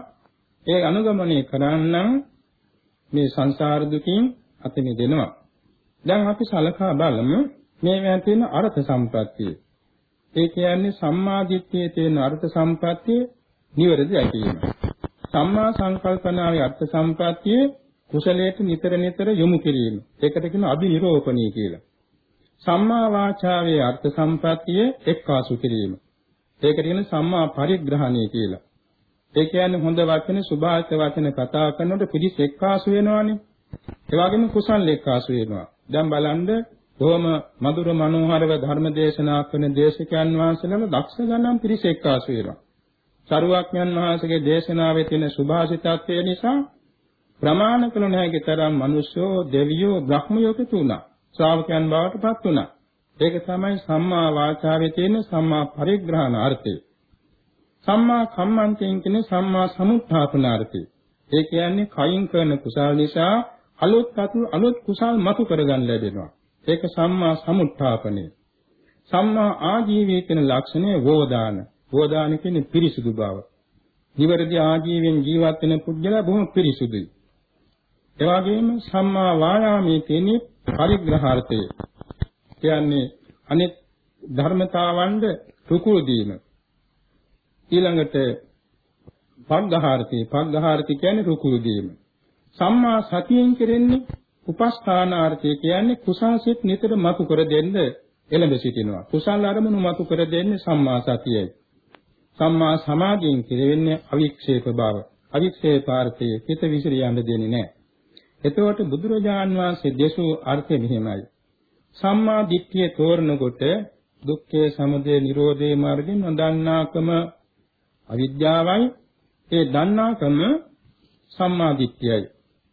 ඒ අනුගමනය කරන්නම් මේ සංසාර දුකින් අත මිදෙනවා. දැන් අපි සලකා බලමු මේවෙන් තියෙන අර්ථ සම්ප්‍රත්තිය. ඒ කියන්නේ සම්මාදිට්ඨියේ තියෙන අර්ථ සම්ප්‍රත්තිය නිවැරදි ඇකීම. සම්මා සංකල්පනාවේ අර්ථ සම්ප්‍රත්තිය කුසලයට නිතර නිතර යොමු කිරීම. ඒකට කියන අභිනිරෝපණී කියලා. සම්මා වාචාවේ අර්ථ සම්ප්‍රත්තිය එක්කාසු කිරීම. ඒකට කියන සම්මා පරිග්‍රහණය කියලා. ඒ කියන්නේ හොඳ වචන, සුභාෂිත වචන කතා කරනකොට පිළිස් එක්කාසු වෙනවානේ. ඒ වගේම කුසල් එක්කාසු වෙනවා. දැන් බලන්න බොහොම මధుර මනෝහරව ධර්ම දේශනා කරන දේශකයන් වහන්සේලා දක්ෂ ගණන් පිරිස එක්කාසු වෙනවා. සරුවක්ඥන් වහන්සේගේ දේශනාවේ තියෙන සුභාසිතත්වය නිසා ප්‍රමාණ කළ නොහැකි තරම් මිනිස්සෝ දෙවියෝ බ්‍රහ්මයෝ තුණා. ශ්‍රාවකයන් බවට පත් වුණා. ඒක තමයි සම්මා වාචාවේ තියෙන සම්මා පරිග්‍රහණ අර්ථය. සම්මා කම්මන්තයෙන් කියන සම්මා සමුත්ථාපන අර්ථය. ඒ කියන්නේ කයින් කරන කුසල නිසා අලුත් අතු අලුත් කුසල් මතු කරගන්න ලැබෙනවා. ඒක සම්මා සමුත්ථාපනය. සම්මා ආජීවයේ කියන ලක්ෂණය වෝදාන. වෝදාන කියන්නේ පිරිසුදු බව. නිවැරදි ආජීවයෙන් ජීවත් වෙන පුද්ගලයා බොහොම පිරිසුදුයි. ඒ වගේම සම්මා වායාමයේ තියෙන පරිග්‍රහාර්ථය. කියන්නේ අනිත් ධර්මතාවන්ද රුකුල් දීම. ඊළඟට පග්ඝාර්ථය. පග්ඝාර්ථය කියන්නේ රුකුල් දීම. සම්මා සතියෙන් කෙරෙන්නේ උපස්ථානාර්ථය කියන්නේ කුසාසිත නිතර මතු කර දෙන්න එළඹ සිටිනවා. කුසල් අරමුණු මතු කර දෙන්නේ සම්මා සතියයි. සම්මා සමාධියෙන් කෙරෙන්නේ අවික්ෂේප බව. අවික්ෂේපාර්ථයේ හිත විසිරියන්න දෙන්නේ නැහැ. එතකොට බුදුරජාන් වහන්සේ දේශෝ අර්ථය මෙහිමයි. සම්මා දිට්ඨිය තෝරනකොට දුක්ඛ සමුදය නිරෝධේ මාර්ගයෙන් නොදන්නාකම අවිද්‍යාවයි. ඒ දන්නාකම සම්මා දිට්ඨියයි.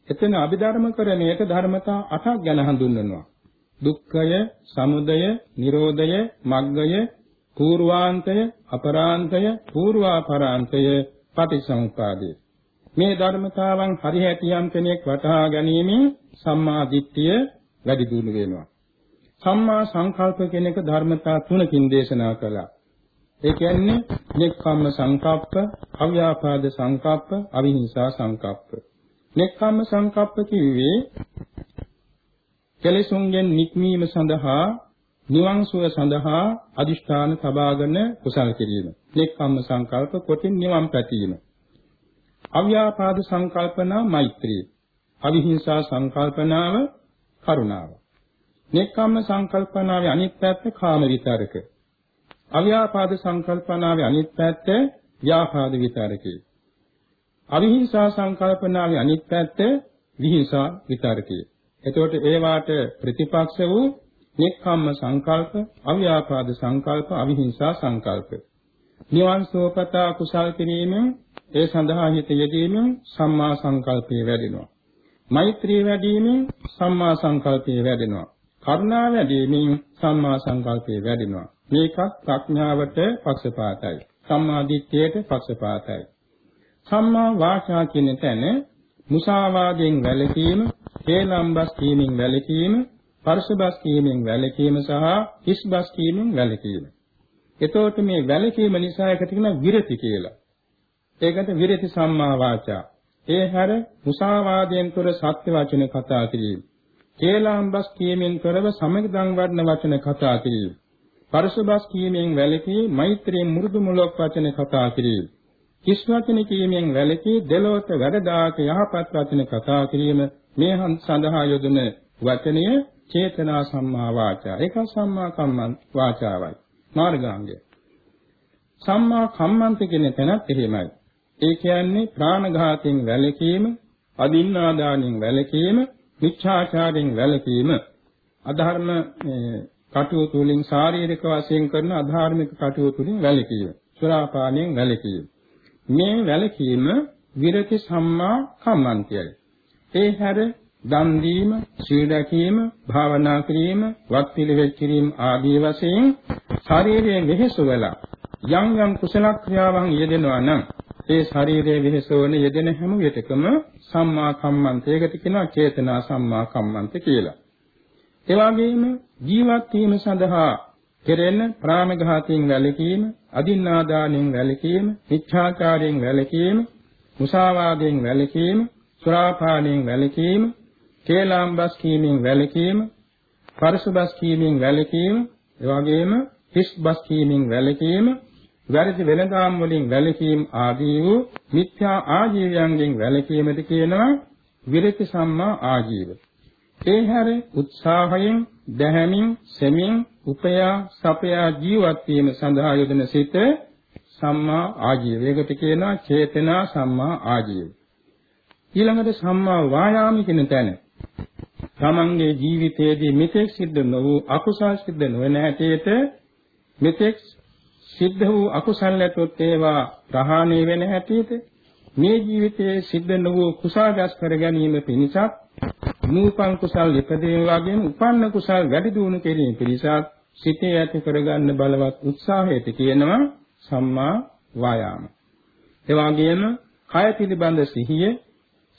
එතන අභිධර්මකරණයට ධර්මතා 8ක් ගැන හඳුන්වනවා. දුක්ඛය සමුදය නිරෝධය මග්ගය పూర్වාන්තය අපරාන්තය పూర్වාපරාන්තය පටිසමුපාදය. මේ ධර්මතාවන් හරිහැටියම් කෙනෙක් වටහා ගැනීමෙන් සම්මා දිට්ඨිය වැඩි දියුණු වෙනවා. සම්මා සංකල්ප කෙනෙක් ධර්මතා තුනකින් දේශනා කළා. ඒ කියන්නේ නෙක්ඛම්ම සංකප්ප, අව්‍යාපාද සංකප්ප, අවිහිංසා සංකප්ප. නෙක්ඛම්ම සංකප්ප කිව්වේ කෙලෙසුන්ගෙන් නික්මීම සඳහා නිවන් සුව සඳහා අදිෂ්ඨාන තබාගෙන කුසල කිරීම. නෙක්ඛම්ම සංකල්ප කොටින් නිවන් පැතීම. අව්‍යාපාද සංකල්පනා මෛත්‍රිය. අවිහිංසා සංකල්පනාව කරුණාව. නෙක්ඛම්ම සංකල්පනාවේ අනිත් පැත්ත කාම විතරක. අව්‍යාපාද සංකල්පනාවේ අනිත් පැත්ත ව්‍යාපාද විතරකේ. අවිහිංසා සංකල්පනාවේ අනිත් පැත්ත විහිංසා විතරකය. එතකොට ඒ වාට ප්‍රතිපක්ෂ වූ නෙක්ඛම්ම සංකල්ප, අව්‍යාපාද සංකල්ප, අවිහිංසා සංකල්ප. නිවන් සෝපතා කුසල් කිරීමෙන් ඒ සඳහා හිත යෙදීමෙන් සම්මා සංකල්පය වැඩෙනවා. මෛත්‍රිය වැඩිවීමෙන් සම්මා සංකල්පය වැඩෙනවා. කරුණා වැඩිවීමෙන් සම්මා සංකල්පය වැඩෙනවා. මේකත් ප්‍රඥාවට පක්ෂපාතයි. සම්මා දිට්ඨියට පක්ෂපාතයි. සම්මා වාචා කියන තැන මුසාවාදයෙන් වැළකීම, හේලම්බස් කීමෙන් වැළකීම, පරසබස් කීමෙන් වැළකීම සහ හිස්බස් කීමෙන් වැළකීම. එතකොට මේ වැළකීම නිසා එකට කියන විරති කියලා. ඒකට විරති සම්මා වාචා. ඒ හැර මුසාවාදයෙන් තොර සත්‍ය වචන කතා කිරීම. හේලම්බස් කීමෙන් තොරව සමගදම් වඩන වචන කතා කිරීම. පරසබස් කීමෙන් වැළකී මෛත්‍රියෙන් මුරුදු මුලක් වචන කතා කිරීම. කිස් වචන කීමෙන් වැළකී දෙලොවට වැඩදාක යහපත් වචන කතා කිරීම මේ සඳහා යොදන වචනය චේතනා සම්මා වාචා ඒක සම්මා කම්මං වාචාවයි මාර්ගාංගය සම්මා කම්මන්ත කියන තැනත් එහෙමයි ඒ කියන්නේ ප්‍රාණඝාතයෙන් වැළකීම අදින්නාදානෙන් වැළකීම මිච්ඡාචාරයෙන් වැළකීම අධර්ම කටයුතු වලින් ශාරීරික වශයෙන් කරන අධාර්මික කටයුතු වලින් වැළකීම සුරාපානයෙන් වැළකීම. මේ වැළකීම විරති සම්මා කම්මන්තයයි ඒ හැර දන් දීම, සීල රැකීම, භාවනා කිරීම, වත් පිළිවෙත් කිරීම ආදී වශයෙන් ශරීරයේ වෙහෙස වෙලා යම් යම් කුසල ක්‍රියාවන් යෙදෙනවා නම් ඒ ශරීරයේ වෙහෙසවන යෙදෙන හැම විටකම සම්මා කම්මන්තයකට කියනවා චේතනා සම්මා කම්මන්ත කියලා. ඒ වගේම ජීවත් වීම සඳහා කෙරෙන ප්‍රාණඝාතයෙන් වැළකීම, අදින්නාදානෙන් වැළකීම, මිච්ඡාචාරයෙන් වැළකීම, මුසාවාදයෙන් වැළකීම, සුරාපානයෙන් වැළකීම, කේලාම්බස් කීමෙන් වැළකීම, පරසබස් කීමෙන් වැළකීම, ඒ වගේම හිස්බස් කීමෙන් වැළකීම, වැරදි වෙනදාම් වලින් වැළකීම ආදී වූ මිත්‍යා ආජීවයන්ගෙන් වැළකීමද කියනවා විරති සම්මා ආජීව. ඒ හැර උත්සාහයෙන් දැහැමින් සෙමින් උපයා සපයා ජීවත් වීම සඳහා යෙදෙන සිත සම්මා ආජීව. ඒකට කියනවා චේතනා සම්මා ආජීව. ඊළඟට සම්මා වායාම කියන තැන තමන්ගේ ජීවිතයේදී මෙතෙක් සිද්ධ නොවූ අකුසල් සිද්ධ නොවන හැටියට මෙතෙක් සිද්ධ වූ අකුසල් ඇතොත් ඒවා ප්‍රහාණය වෙන හැටියට මේ ජීවිතයේ සිද්ධ නොවූ කුසල් රැස් කර ගැනීම පිණිසත් නූපන් කුසල් ඉපදීම වගේම උපන්න කුසල් වැඩි දියුණු කිරීම පිණිසත් සිතේ ඇති කරගන්න බලවත් උත්සාහයට කියනවා සම්මා වායාම. ඒ වගේම කය පිළිබඳ සිහිය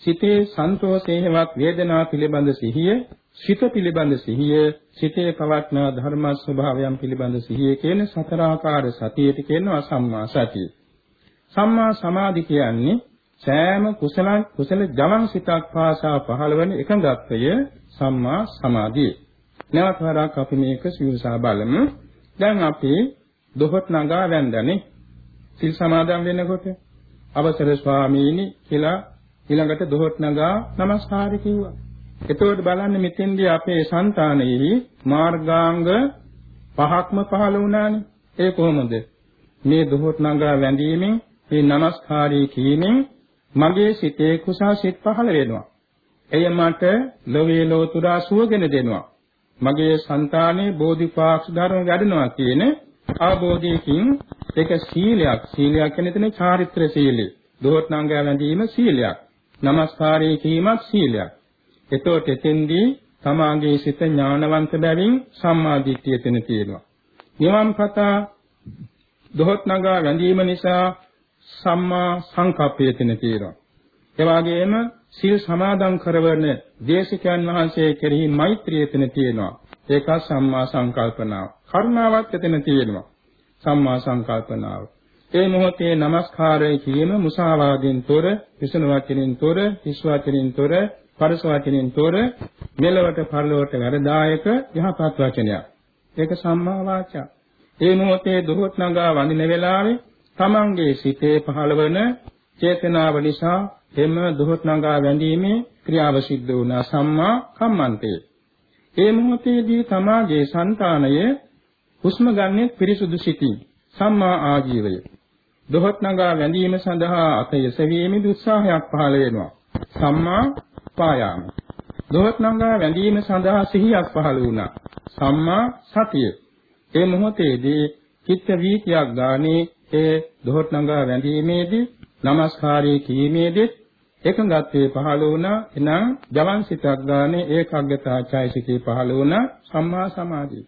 සිතේ සන්තෝෂේවත් වේදනා පිළිබඳ සිහිය, සිත පිළිබඳ සිහිය, සිතේ පවත්නා ධර්ම ස්වභාවයන් පිළිබඳ සිහිය කියන සතරාකාර සතියට කියනවා සම්මා සතිය. සම්මා සමාධි කියන්නේ සෑම කුසල කුසල ජවන් සිතක් පාසා පහළවන එකඟත්වය සම්මා සමාධිය. නැවත වරක් අපි මේක සිවසා බලමු. දැන් අපි දොහොත් නගා වැන්දනේ සිල් සමාදන් වෙනකොට අවසර ස්වාමීනි කියලා ඊළඟට දොහොත් නගා নমස්කාර කිව්වා. එතකොට බලන්න මෙතෙන්දී අපේ సంతානෙහි මාර්ගාංග පහක්ම පහළ වුණානේ. ඒ කොහොමද? මේ දුහත් නංගා වැඳීමෙන්, මේ নমස්කාරී කීමෙන් මගේ සිතේ කුසල් සිත් පහළ වෙනවා. එය මට ලෝවේ ලෝතුරා සුවගෙන දෙනවා. මගේ సంతානේ බෝධිපාක්ෂ ධර්ම වැඩනවා කියන ආબોධයකින් ඒක සීලයක්. සීලයක් කියන්නේ එතන චාරිත්‍ර සීලය. දුහත් නංගා වැඳීම සීලයක්. নমස්කාරී කීමත් සීලයක්. එතකොට එතෙන්දී තමාගේ සිත ඥානවන්ත බැවින් සම්මාදිට්ඨිය තෙන තියෙනවා. නිවන් කතා දොහොත් නගා වැඳීම නිසා සම්මා සංකප්පය තෙන තියෙනවා. ඒ වගේම සීල් සමාදන් කරවන දේශිකයන් වහන්සේ කෙරෙහි මෛත්‍රිය තෙන තියෙනවා. ඒක සම්මා සංකල්පනාව. කරුණාවත් එතන තියෙනවා. සම්මා සංකල්පනාව. ඒ මොහොතේ নমස්කාරය කියන මුසාවාදයෙන් තොර, විසන වචනෙන් තොර, හිස් වචනෙන් තොර, පරස වචනෙන් තොර මෙලවට පරලොවට වැඩදායක යහපත් වචනයක්. ඒක සම්මා වාචා. ඒ මොහොතේ දුහොත් නගා වඳින වෙලාවේ තමන්ගේ සිතේ පහළවන චේතනාව නිසා එම දුහොත් නගා වැඳීමේ ක්‍රියාව සිද්ධ වුණා සම්මා කම්මන්තේ. ඒ මොහොතේදී තමාගේ సంతානය හුස්ම ගන්නේ පිරිසුදු සිතින් සම්මා ආජීවය දොහොත් නගා වැඳීම සඳහා අත යසවීමේ උත්සාහයක් පහළ වෙනවා. සම්මා පායාම. දොහොත් නගා වැඳීම සඳහා සිහියක් පහළ වුණා. සම්මා සතිය. ඒ මොහොතේදී චිත්ත වීතියක් ගානේ ඒ දොහොත් නගා වැඳීමේදී নমස්කාරයේ කීමේදී එකඟත්වයේ පහළ වුණා එනම් ජවන් සිතක් ගානේ ඒකග්ගතා චෛසිකේ පහළ වුණා සම්මා සමාධිය.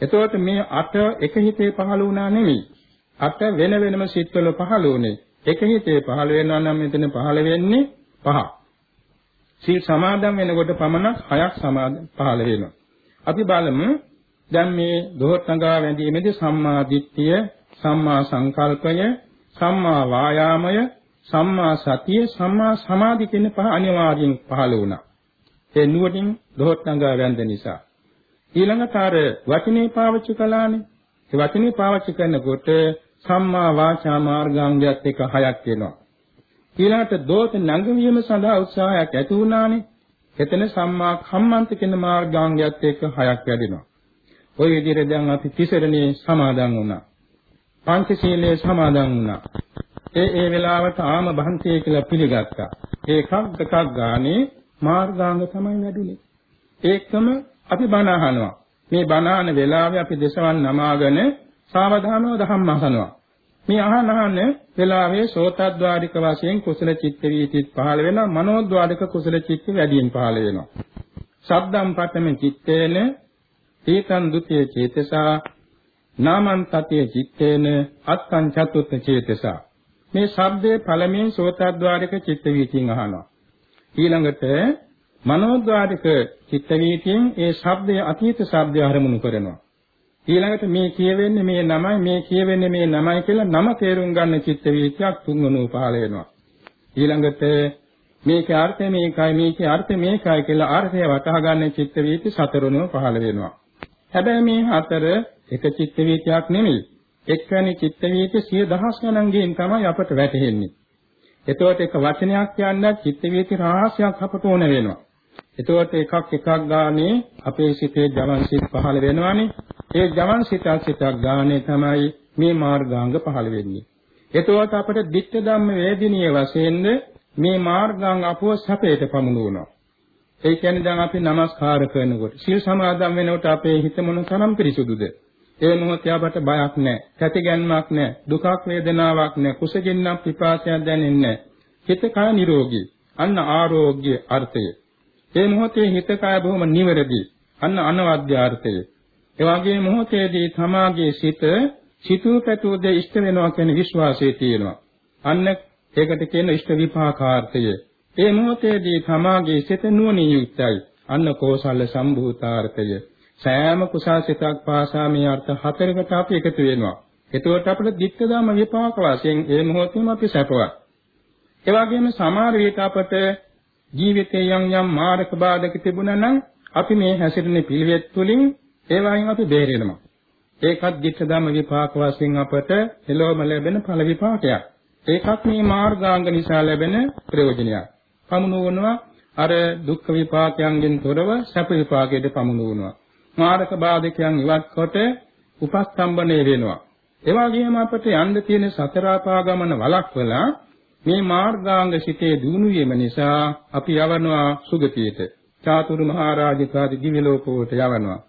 එතකොට මේ අට එක හිතේ පහළ වුණා නෙමෙයි. අට වෙන වෙනම සිත්වල පහළ වුණේ. එක හිතේ පහළ වෙනවා නම් මෙතන පහළ වෙන්නේ පහ. සීල් සමාදන් වෙනකොට පමණක් හයක් සමාදන් පහළ වෙනවා. අපි බලමු දැන් මේ දොහොත්නගා වැඳීමේදී සම්මා දිට්ඨිය, සම්මා සංකල්පය, සම්මා වායාමය, සම්මා සතිය, සම්මා සමාධි කියන පහ අනිවාර්යෙන් පහළ වුණා. ඒ නුවණින් දොහොත්නගා වැඳ නිසා. ඊළඟට අර වචනේ පාවිච්චි කළානේ. ඒ වචනේ පාවිච්චි කරනකොට සම්මා වාචා මාර්ගාංගයත් එක හයක් වෙනවා. ඊළඟට දෝත නැංගවීම සඳහා උත්සාහයක් ඇති වුණානේ. එතන සම්මා කම්මන්ත කියන මාර්ගාංගයත් එක්ක හයක් වැඩෙනවා. ওই විදිහට දැන් අපි තිසරණේ සමාදන් වුණා. පංචශීලයේ සමාදන් වුණා. ඒ ඒ වෙලාවට ආම භන්තිය කියලා පිළිගත්තා. ඒකක් දෙකක් ගානේ මාර්ගාංග තමයි වැඩුණේ. ඒකම අපි බණ අහනවා. මේ බණ අහන වෙලාවේ අපි දේශවන් නමාගෙන සාවධානව ධම්ම අහනවා. මේ අහන අහන වෙලාවේ සෝතද්්වාරික වශයෙන් කුසල චිත්ත වීතිත් පහළ වෙනවා මනෝද්වාරික කුසල චිත්ත වැඩියෙන් පහළ වෙනවා. සබ්දම් පඨම චිත්තේන තීතං ဒ ුතිය චේතසා නාමං තතිය චිත්තේන අත්තං චතුත්ථ චේතසා මේ ශබ්දයේ පළමුවෙන් සෝතද්්වාරික චිත්ත වීතියෙන් අහනවා. ඊළඟට මනෝද්වාරික චිත්ත වීතියෙන් ඒ ශබ්දයේ අතීත ශබ්දය අරමුණු කරනවා. ඊළඟට මේ කියවෙන්නේ මේ නමයි මේ කියවෙන්නේ මේ නමයි කියලා නම තේරුම් ගන්න චිත්ත වීතියක් තුන්වෙනි පහළ වෙනවා. ඊළඟට මේකේ අර්ථය මේකයි මේකේ අර්ථය මේකයි කියලා අර්ථය වටහා ගන්න චිත්ත වීති සතරවෙනිව පහළ වෙනවා. හැබැයි මේ හතර එක චිත්ත වීතියක් නෙමෙයි. එක්වැනි චිත්ත වීති සිය දහස් ගණන්ගෙන් තමයි අපට වැටහෙන්නේ. එතකොට එක වචනයක් කියන්න චිත්ත වීති රාශියක් අපට ඕන වෙනවා. එතකොට එකක් එකක් ගානේ අපේ සිතේ ජවන් සිත් පහළ වෙනවානේ. ඒ ජවන් සිතක් සිතක් ගානේ තමයි මේ මාර්ගාංග පහළ වෙන්නේ. එතකොට අපට ditta ධම්ම වේදිනිය වශයෙන් මේ මාර්ගාංග අපව සැපයට පමුණුවනවා. ඒ කියන්නේ දැන් අපි নমස්කාර කරනකොට සීල් සමාදන් වෙනකොට අපේ හිත මොන තරම් පිරිසුදුද? ඒ මොහොතේ අපට බයක් නැහැ, කැතිගැන්මක් නැහැ, දුකක් වේදනාවක් නැහැ, කුසගින්නක් පිපාසයක් දැනෙන්නේ නැහැ. හිත කය නිරෝගී. අන්න ආරෝග්‍ය අර්ථය. ඒ මොහොතේ හිත කය බොහොම නිවැරදි. අන්න අනවද්‍ය අර්ථය. ඒ වගේ මොහොතේදී තමාගේ සිත සිතූ පැතූ දේ ඉෂ්ට වෙනවා කියන විශ්වාසය තියෙනවා. අන්න ඒකට කියන ඉෂ්ට විපාකාර්ථය. ඒ මොහොතේදී තමාගේ සිත නුවණින් යුක්තයි. අන්න කෝසල සම්භූතාර්ථය. සෑම කුසල් සිතක් පාසා මේ අර්ථ හතරකට අපි එකතු වෙනවා. එතකොට අපිට ධිට්ඨ ධම්ම විපාක වශයෙන් ඒ මොහොතේම අපි සැපවත්. ඒ වගේම සමහර විට අපට ජීවිතේ යම් යම් මාරක බාධක තිබුණා නම් අපි මේ හැසිරෙන පිළිවෙත් තුලින් ඒ වයින් අපි බේරෙනවා. ඒකත් ධිට්ඨ ධම්ම විපාක වශයෙන් අපට එළොම ලැබෙන ඵල විපාකයක්. ඒකත් මේ මාර්ගාංග නිසා ලැබෙන ප්‍රයෝජනයක්. පමුණුවනවා අර දුක්ඛ විපාකයන්ගෙන් තොරව සැප විපාකයට පමුණුවනවා. මාරක බාධකයන් ඉවත් කොට උපස්තම්බණය වෙනවා. ඒ වගේම අපට යන්න තියෙන සතර ආපාගමන වළක්වලා මේ මාර්ගාංග සිතේ දිනු වීම නිසා අපි යවනවා සුගතියට. චාතුරු මහරජාකාදී දිව්‍ය ලෝකවලට යවනවා.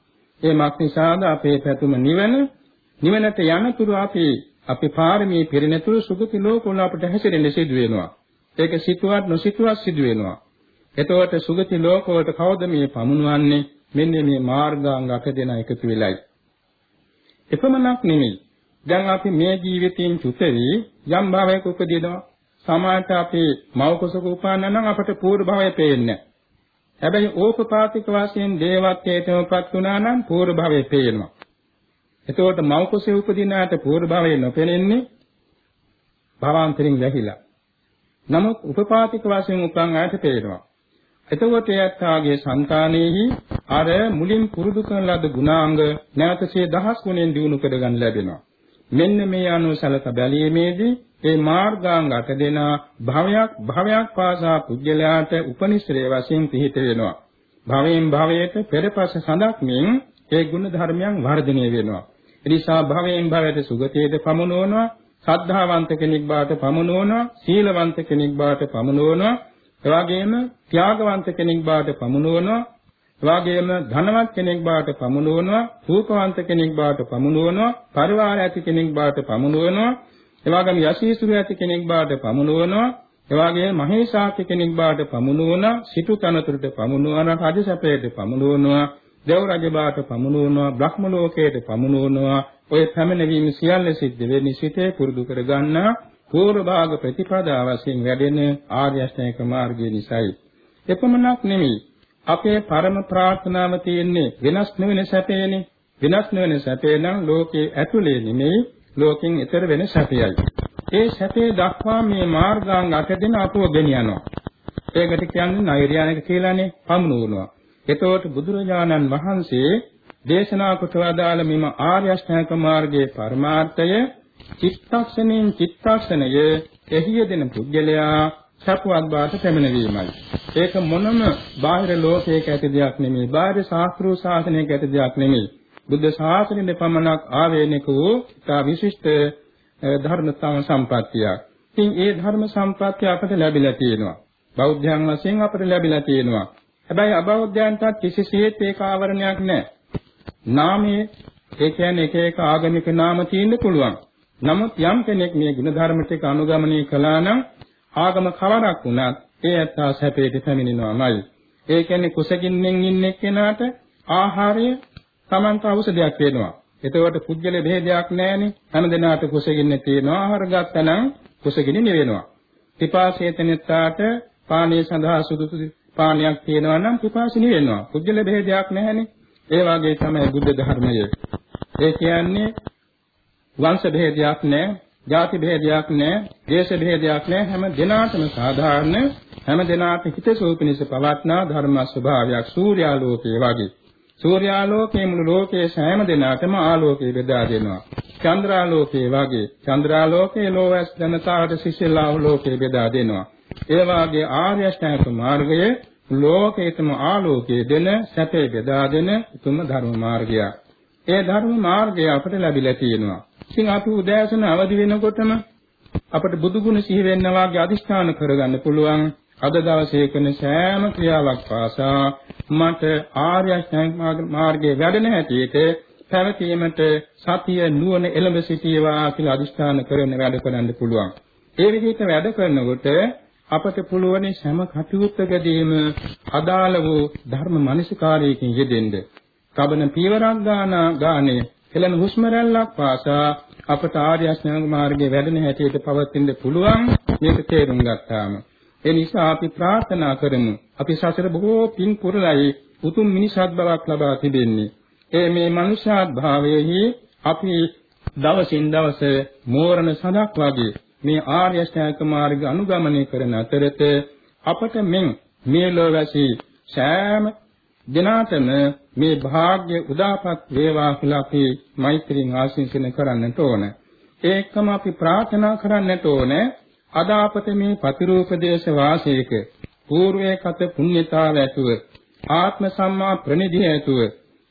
ඒ මක් නිසාද අපේ පැතුම නිවන නිවනට යනතුරු අපි අපි පාරමී පිරිනතුරු සුගති ලෝකවල අපට හැසිරෙන්න සිදු වෙනවා. ඒක සිතුවත් නොසිතුවත් සිදු වෙනවා. එතකොට සුගති ලෝකවලට කවද මේ පමුණවන්නේ? මෙන්න මේ මාර්ගාංග අට දෙනා එකතු වෙලයි. එපමණක් නෙමෙයි. දැන් අපි මේ ජීවිතයෙන් චුත වී යම් භාවයක උපදිනවා. සමාජයට අපි මව කුසක උපාන්න නම් අපට පූර්ව භවය පේන්නේ හැබැයි ඕපපාතික වශයෙන් දේවත්වයටමපත් වුණා නම් පූර්ව භවය පේනවා. එතකොට මව කුසේ උපදිනාට පූර්ව භවය නොපෙනෙන්නේ භවාන්තරින් වැහිලා. නමුත් උපපාතික වශයෙන් උපන් ආයත පේනවා. එතකොට එයාගේ సంతානෙහි අර මුලින් පුරුදු කරන ලද ගුණාංග නැවතසේ දහස් ගුණෙන් දිනු කරගන්න ලැබෙනවා. මෙන්න මේ අනුසලක බැලීමේදී ඒ මාර්ගාංග අට දෙනා භවයක් භවයක් පාසා පුජ්‍යලයාට උපනිශ්‍රේ වශයෙන් පිහිට වෙනවා. භවයෙන් භවයට පෙරපස සඳක්මින් ඒ ගුණ ධර්මයන් වර්ධනය වෙනවා. එනිසා භවයෙන් භවයට සුගතියට පමුණවනවා, ශ්‍රද්ධාවන්ත කෙනෙක් බවට පමුණවනවා, සීලවන්ත කෙනෙක් බවට පමුණවනවා, එවාගෙම ත්‍යාගවන්ත කෙනෙක් බවට පමුණුවනවා එවාගෙම ධනවත් කෙනෙක් බවට පමුණුවනවා රූපවන්ත කෙනෙක් බවට පමුණුවනවා පරිවාර ඇති කෙනෙක් බවට පමුණුවනවා එවාගෙම යසීසුරු ඇති කෙනෙක් බවට පමුණුවනවා එවාගෙම මහේශාක්‍ය කෙනෙක් බවට පමුණුවනවා සිටු තනතුරට පමුණුවනවා රජසැපයට පමුණුවනවා දෙව් රජ බවට පමුණුවනවා බ්‍රහ්ම ලෝකයට පමුණුවනවා ඔය පැමිණවීම සියල්ල සිද්ධ වෙන්නේ සිතේ පුරුදු කර ගන්නා පූර්ව භාග ප්‍රතිපදා වශයෙන් වැඩෙන ආර්ය අෂ්ටාංගික මාර්ගය නිසායි. එපමණක් නෙමෙයි අපේ පරම ප්‍රාර්ථනාව තියෙන්නේ වෙනස් නොවන සැපේනේ. වෙනස් නොවන සැපේ නම් ලෝකේ ඇතුලේ නෙමෙයි ලෝකෙන් ඈතර වෙන සැපයයි. ඒ සැපේ දක්වා මේ මාර්ගාංග අට දෙන අපව ගෙනියනවා. ඒකට කියන්නේ නෛර්යානික කියලානේ පමුණුවනවා. එතකොට බුදුරජාණන් වහන්සේ දේශනා කොට වදාළ මෙම ආර්ය අෂ්ටාංගික මාර්ගයේ පරමාර්ථය චිත්තක්ෂණයෙන් චිත්තක්ෂණය එහි යෙදෙන පුද්ගලයා සපුවත් බාට පැමිණවීමයි. ඒක මොනම බාහිර ලෝකයක ඇති දෙයක් නෙමෙයි. බාහිර ශාස්ත්‍රීය ශාසනයක ඇති දෙයක් නෙමෙයි. බුද්ධ ශාසනයේ පමණක් ආවේනික වූ තා විශිෂ්ට ධර්ම සම්පත්තියක්. ඉතින් ඒ ධර්ම සම්පත්තිය අපට ලැබිලා තියෙනවා. බෞද්ධයන් වශයෙන් අපට ලැබිලා තියෙනවා. හැබැයි අබෞද්ධයන්ටත් කිසිසේත් ඒක ආවරණයක් නැහැ. නාමයේ ඒ කියන්නේ එක එක ආගමික නාම තියෙන්න පුළුවන්. නමුත් යම් කෙනෙක් මේ ಗುಣධර්ම ටික අනුගමනය කළා නම් ආගම කවරක් වුණත් ඒ ඇත්තා සැපයට පැමිණෙනවාමයි. ඒ කියන්නේ කුසගින්නෙන් ඉන්න එක්කෙනාට ආහාරය Tamanta ඖෂධයක් වෙනවා. එතකොට කුජල ભેදයක් නැහැනේ. හැම දිනාට කුසගින්නේ තියෙනවා. ආහාර ගත්තනම් කුසගින්නේ නිවෙනවා. පිපාසයතනෙත්තාට පානීය සඳහා සුදුසු පානයක් තියෙනවා නම් පිපාසි නිවෙනවා. කුජල ભેදයක් නැහැනේ. ඒ වගේ තමයි බුද්ධ ධර්මය. ඒ කියන්නේ වංශ ભેදයක් නැහැ. ಜಾති භේදයක් නැහැ, දේශ භේදයක් නැහැ. හැම දෙනාටම සාධාරණ හැම දෙනාට හිතසෝ පිණිස පවත්නා ධර්ම ස්වභාවයක් සූර්යාලෝකයේ වගේ. සූර්යාලෝකයේ මුළු ලෝකයේ සෑම දෙනාටම ආලෝකය බෙදා දෙනවා. චන්ද්‍රාලෝකයේ වගේ චන්ද්‍රාලෝකයේ ලෝවැස් ජනතාවට සිසිලා ආලෝකය බෙදා දෙනවා. ඒ වාගේ ආර්ය අෂ්ටාංග මාර්ගයේ ලෝකේතම ආලෝකයේ දෙන සැපේ බෙදා දෙන උතුම් ධර්ම මාර්ගය. ඒ ධර්ම මාර්ගය අපට ලැබිලා තියෙනවා. ඉතින් අපි උදෑසන අවදි වෙනකොටම අපට බුදු ගුණ සිහි වෙන්න වාගේ අදිස්ථාන කරගන්න පුළුවන්. අද දවසේ කරන සෑම ක්‍රියාවක් පාසා මට ආර්ය අෂ්ටාංග මාර්ගයේ වැඩෙන හැටියට පැවතීමට සතිය නුවණ එළඹ සිටීවා කියලා අදිස්ථාන කරගෙන වැඩ කරන්න පුළුවන්. ඒ විදිහට වැඩ කරනකොට අපට පුළුවන් හැම කටයුත්තකදීම අදාළ වූ ධර්ම මනසිකාරයකින් යෙදෙන්න. කබන පීවරක් ගාන ගානේ එළන හුස්ම රැල්ලක් පාසා අපට ආර්ය අෂ්ටාංග මාර්ගයේ වැඩෙන හැටියට පවතින්න පුළුවන් මේක තේරුම් ගත්තාම. ඒ නිසා අපි ප්‍රාර්ථනා කරමු. අපි සසර බොහෝ පින් පුරලයි උතුම් මිනිසත් බවක් ලබා තිබෙන්නේ. ඒ මේ මනුෂ්‍යාත් භාවයෙහි අපි දවසින් දවස මෝරණ සඳක් වගේ මේ ආර්ය ශ්‍රේෂ්ඨ මාර්ග අනුගමනය කරන අතරත අපට මෙන් මේ ලෝවැසි සෑම දිනාතම මේ භාග්‍ය උදාපත් වේවා කියලා අපි මෛත්‍රියෙන් ආශිර්වාද කරන්නට ඕන. ඒකම අපි ප්‍රාර්ථනා කරන්නට ඕන. අද අපට මේ පතිරූපදේශ වාසයක పూర్වයේ කත පුණ්‍යතාව ඇතුව ආත්ම සම්මා ප්‍රනිධිය ඇතුව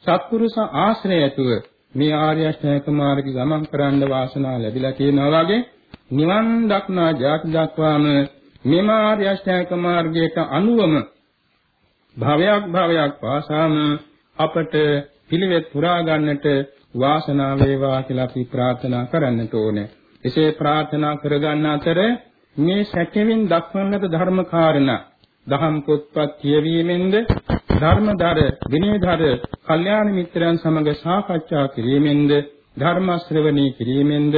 සත්පුරුෂ ආශ්‍රය ඇතුව මේ ආර්ය අෂ්ටාංග මාර්ගය ගමන් කරන්න වාසනාව ලැබිලා තියෙනවා වගේ නිවන් දක්නා ජාති දක්වාම මෙම ආර්ය අෂ්ටාංග මාර්ගයට අනුවම භවයක් භවයක් පාසාම අපට පිළිවෙත් පුරා ගන්නට වාසනාව වේවා කියලා අපි ප්‍රාර්ථනා කරන්නට ඕනේ. එසේ ප්‍රාර්ථනා කරගන්න අතර මේ සැකෙමින් දක්වන ලද ධර්ම කාරණා දහම් පොත්පත් කියවීමෙන්ද ධර්මදර විනයදර කල්යාණ මිත්‍රයන් සමග සාකච්ඡා කිරීමෙන්ද ධර්ම ශ්‍රවණී කිරීමෙන්ද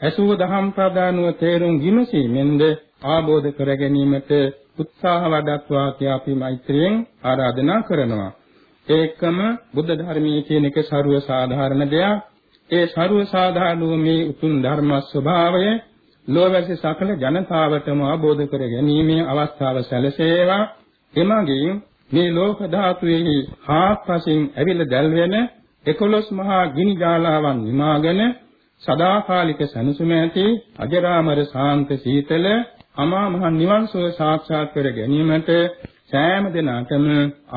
අසුව දහම් ප්‍රදානුව තේරුම් විමසීමෙන්ද ආબોධ කර ගැනීමට උත්සාහ වඩත්වා කියා අපි මෛත්‍රියෙන් ආරාධනා කරනවා ඒකම බුද්ධ ධර්මයේ කියන එක ਸਰව සාධාරණ දෙයක්. ඒ ਸਰව සාධාරණ වූ මේ උතුම් ධර්ම ස්වභාවය ලෝවැසි සකල ජනතාවටම ආબોධ කර ගැනීමේ අවස්ථාව සැලසේවා එමගින් මේ ලෝක ධාතුවේ ආපසින් ඇවිල දැල්වෙන 11 මහා ගිනි ජාලාවන් නිමාගෙන සදාකාලික සැනසුම ඇති අජරාමර සාන්ත සීතල අමා මහ නිවන් සුව සාක්ෂාත් කර ගැනීමට සෑම දිනකටම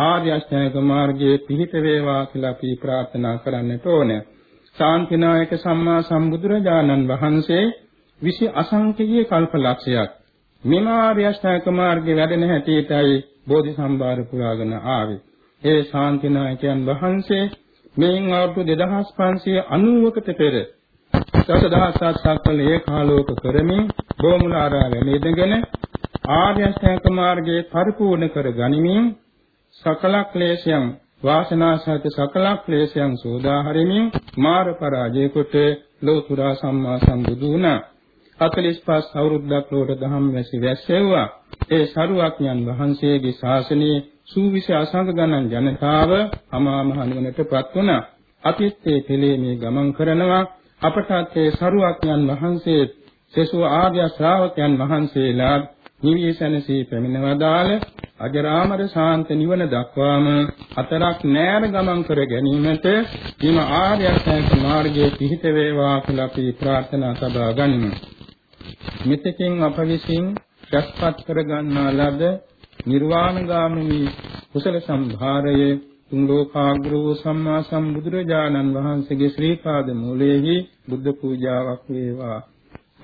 ආර්ය අෂ්ටාංග මාර්ගයේ පිහිට වේවා කියලා අපි ප්‍රාර්ථනා කරන්නට ඕනේ. ශාන්තිනායක සම්මා සම්බුදුරජාණන් වහන්සේ විසි අසංකේය කල්පලක්ෂයක් මෙම ආර්ය අෂ්ටාංග මාර්ගයේ වැඩෙන හැටියටයි බෝධි සම්භාර පුරාගෙන ආවේ. ඒ ශාන්තිනායකයන් වහන්සේ මෙයින් අවුරුදු 2590කට පෙර දසදහසක් සක්වල ඒකාලෝක කරමින් බොමුලාරාවේ මෙදගෙන ආර්ය අෂ්ටාංග මාර්ගයේ පරිපූර්ණ කර ගනිමින් සකල ක්ලේශයන් වාසනාසහිත සකල ක්ලේශයන් සෝදා හරිමින් මාර පරාජය කොට ලෝතුරා සම්මා සම්බුදු වුණා. 45 අවුරුද්දක් ලෝට දහම් වැසි වැස්සෙව්වා. ඒ සරුවක්ඥන් වහන්සේගේ ශාසනයේ සූවිසි අසංග ගණන් ජනතාව අමා මහ නිවනටපත් වුණා. අපිත් ඒ පෙළේ මේ ගමන් කරනවා අපටත් ඒ සරුවක්ඥන් වහන්සේ සෙසු ආර්ය ශ්‍රාවකයන් වහන්සේලා නිවිසනසී පැමිණවදාල අජරාමර ශාන්ත නිවන දක්වාම අතරක් නෑර ගමන් කර ගැනීමට හිම ආර්ය අෂ්ටාංග මාර්ගයේ පිහිට වේවා කියලා අපි ප්‍රාර්ථනා සබා ගනිමු. මෙතෙකින් අප විසින් රැස්පත් කර ගන්නා ලද නිර්වාණගාමිනී කුසල සම්භාරයේ තුන් ලෝකාග්‍ර වූ සම්මා සම්බුදුරජාණන් වහන්සේගේ ශ්‍රී පාද මූලයේහි බුද්ධ පූජාවක් වේවා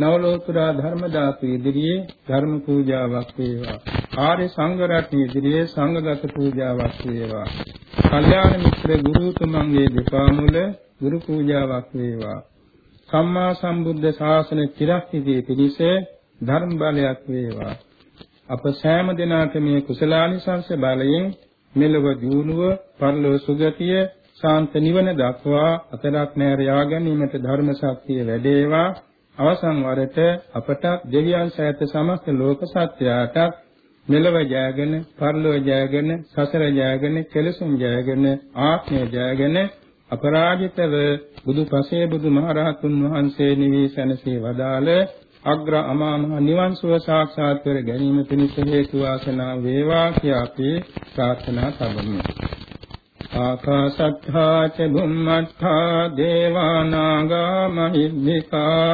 නවලෝතර ධර්ම ධාතු ඉදිරියේ ධර්ම පූජාවක් වේවා. ආර්ය සංඝ රත්න ඉදිරියේ සංඝගත පූජාවක් වේවා. කල්යාණ මිත්‍ර ගුරුතුමන්ගේ දෙපා මුල ගුරු පූජාවක් වේවා. සම්මා සම්බුද්ධ ශාසන චිරස්ථිතිය පිණිස ධර්ම බලයක් වේවා. අප සෑම දිනකට මේ කුසලානිසංස බලයෙන් මෙලොව දියුණුව, පරලොව සුගතිය, ශාන්ත නිවන දක්වා අතරක් නැර යා ගැනීමට ධර්ම ශක්තිය වැඩේවා. අවසන් වරට අපට දෙවියන් සෑත සමස්ත ලෝක සත්‍යයට මෙලව ජයගෙන, පරලොව ජයගෙන, සසර ජයගෙන, කෙලසුන් ජයගෙන, ආත්මය ජයගෙන අපරාජිතව බුදු පසේ බුදු මහරහතුන් වහන්සේ නිවී සැනසී වදාළ අග්‍ර අමාමහ නිවන් සුව සාක්ෂාත් කර ගැනීම පිණිස හේතු වාසනා වේවා කියා අපි ප්‍රාර්ථනා කරමු. ආකාශත්තා ච බුම්මත්තා දේවානාගා මහිද්దికා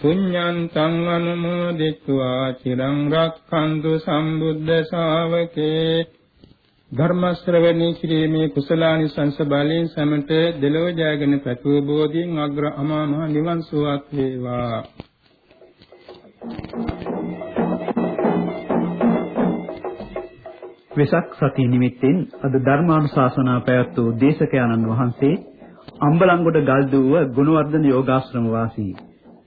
පුඤ්ඤන්තං අනුමෝදිत्वा චිරං රක්ඛන්තු සම්බුද්ධ ශාවකේ ධර්ම ශ්‍රවණී කිරීමේ කුසලානිසංස බලයෙන් සමට දෙලොව ජයගෙන පැතුව බෝධියෙන් අග්‍ර අමා මහ නිවන් සුවක් වේවා වෙසක් සති නිමිත්තෙන් අද ධර්මානුශාසනා පැවැත් වූ දේශකයන්න් වහන්සේ අම්බලන්ගොඩ ගල්දුව ගුණවර්ධන යෝගාශ්‍රම වාසී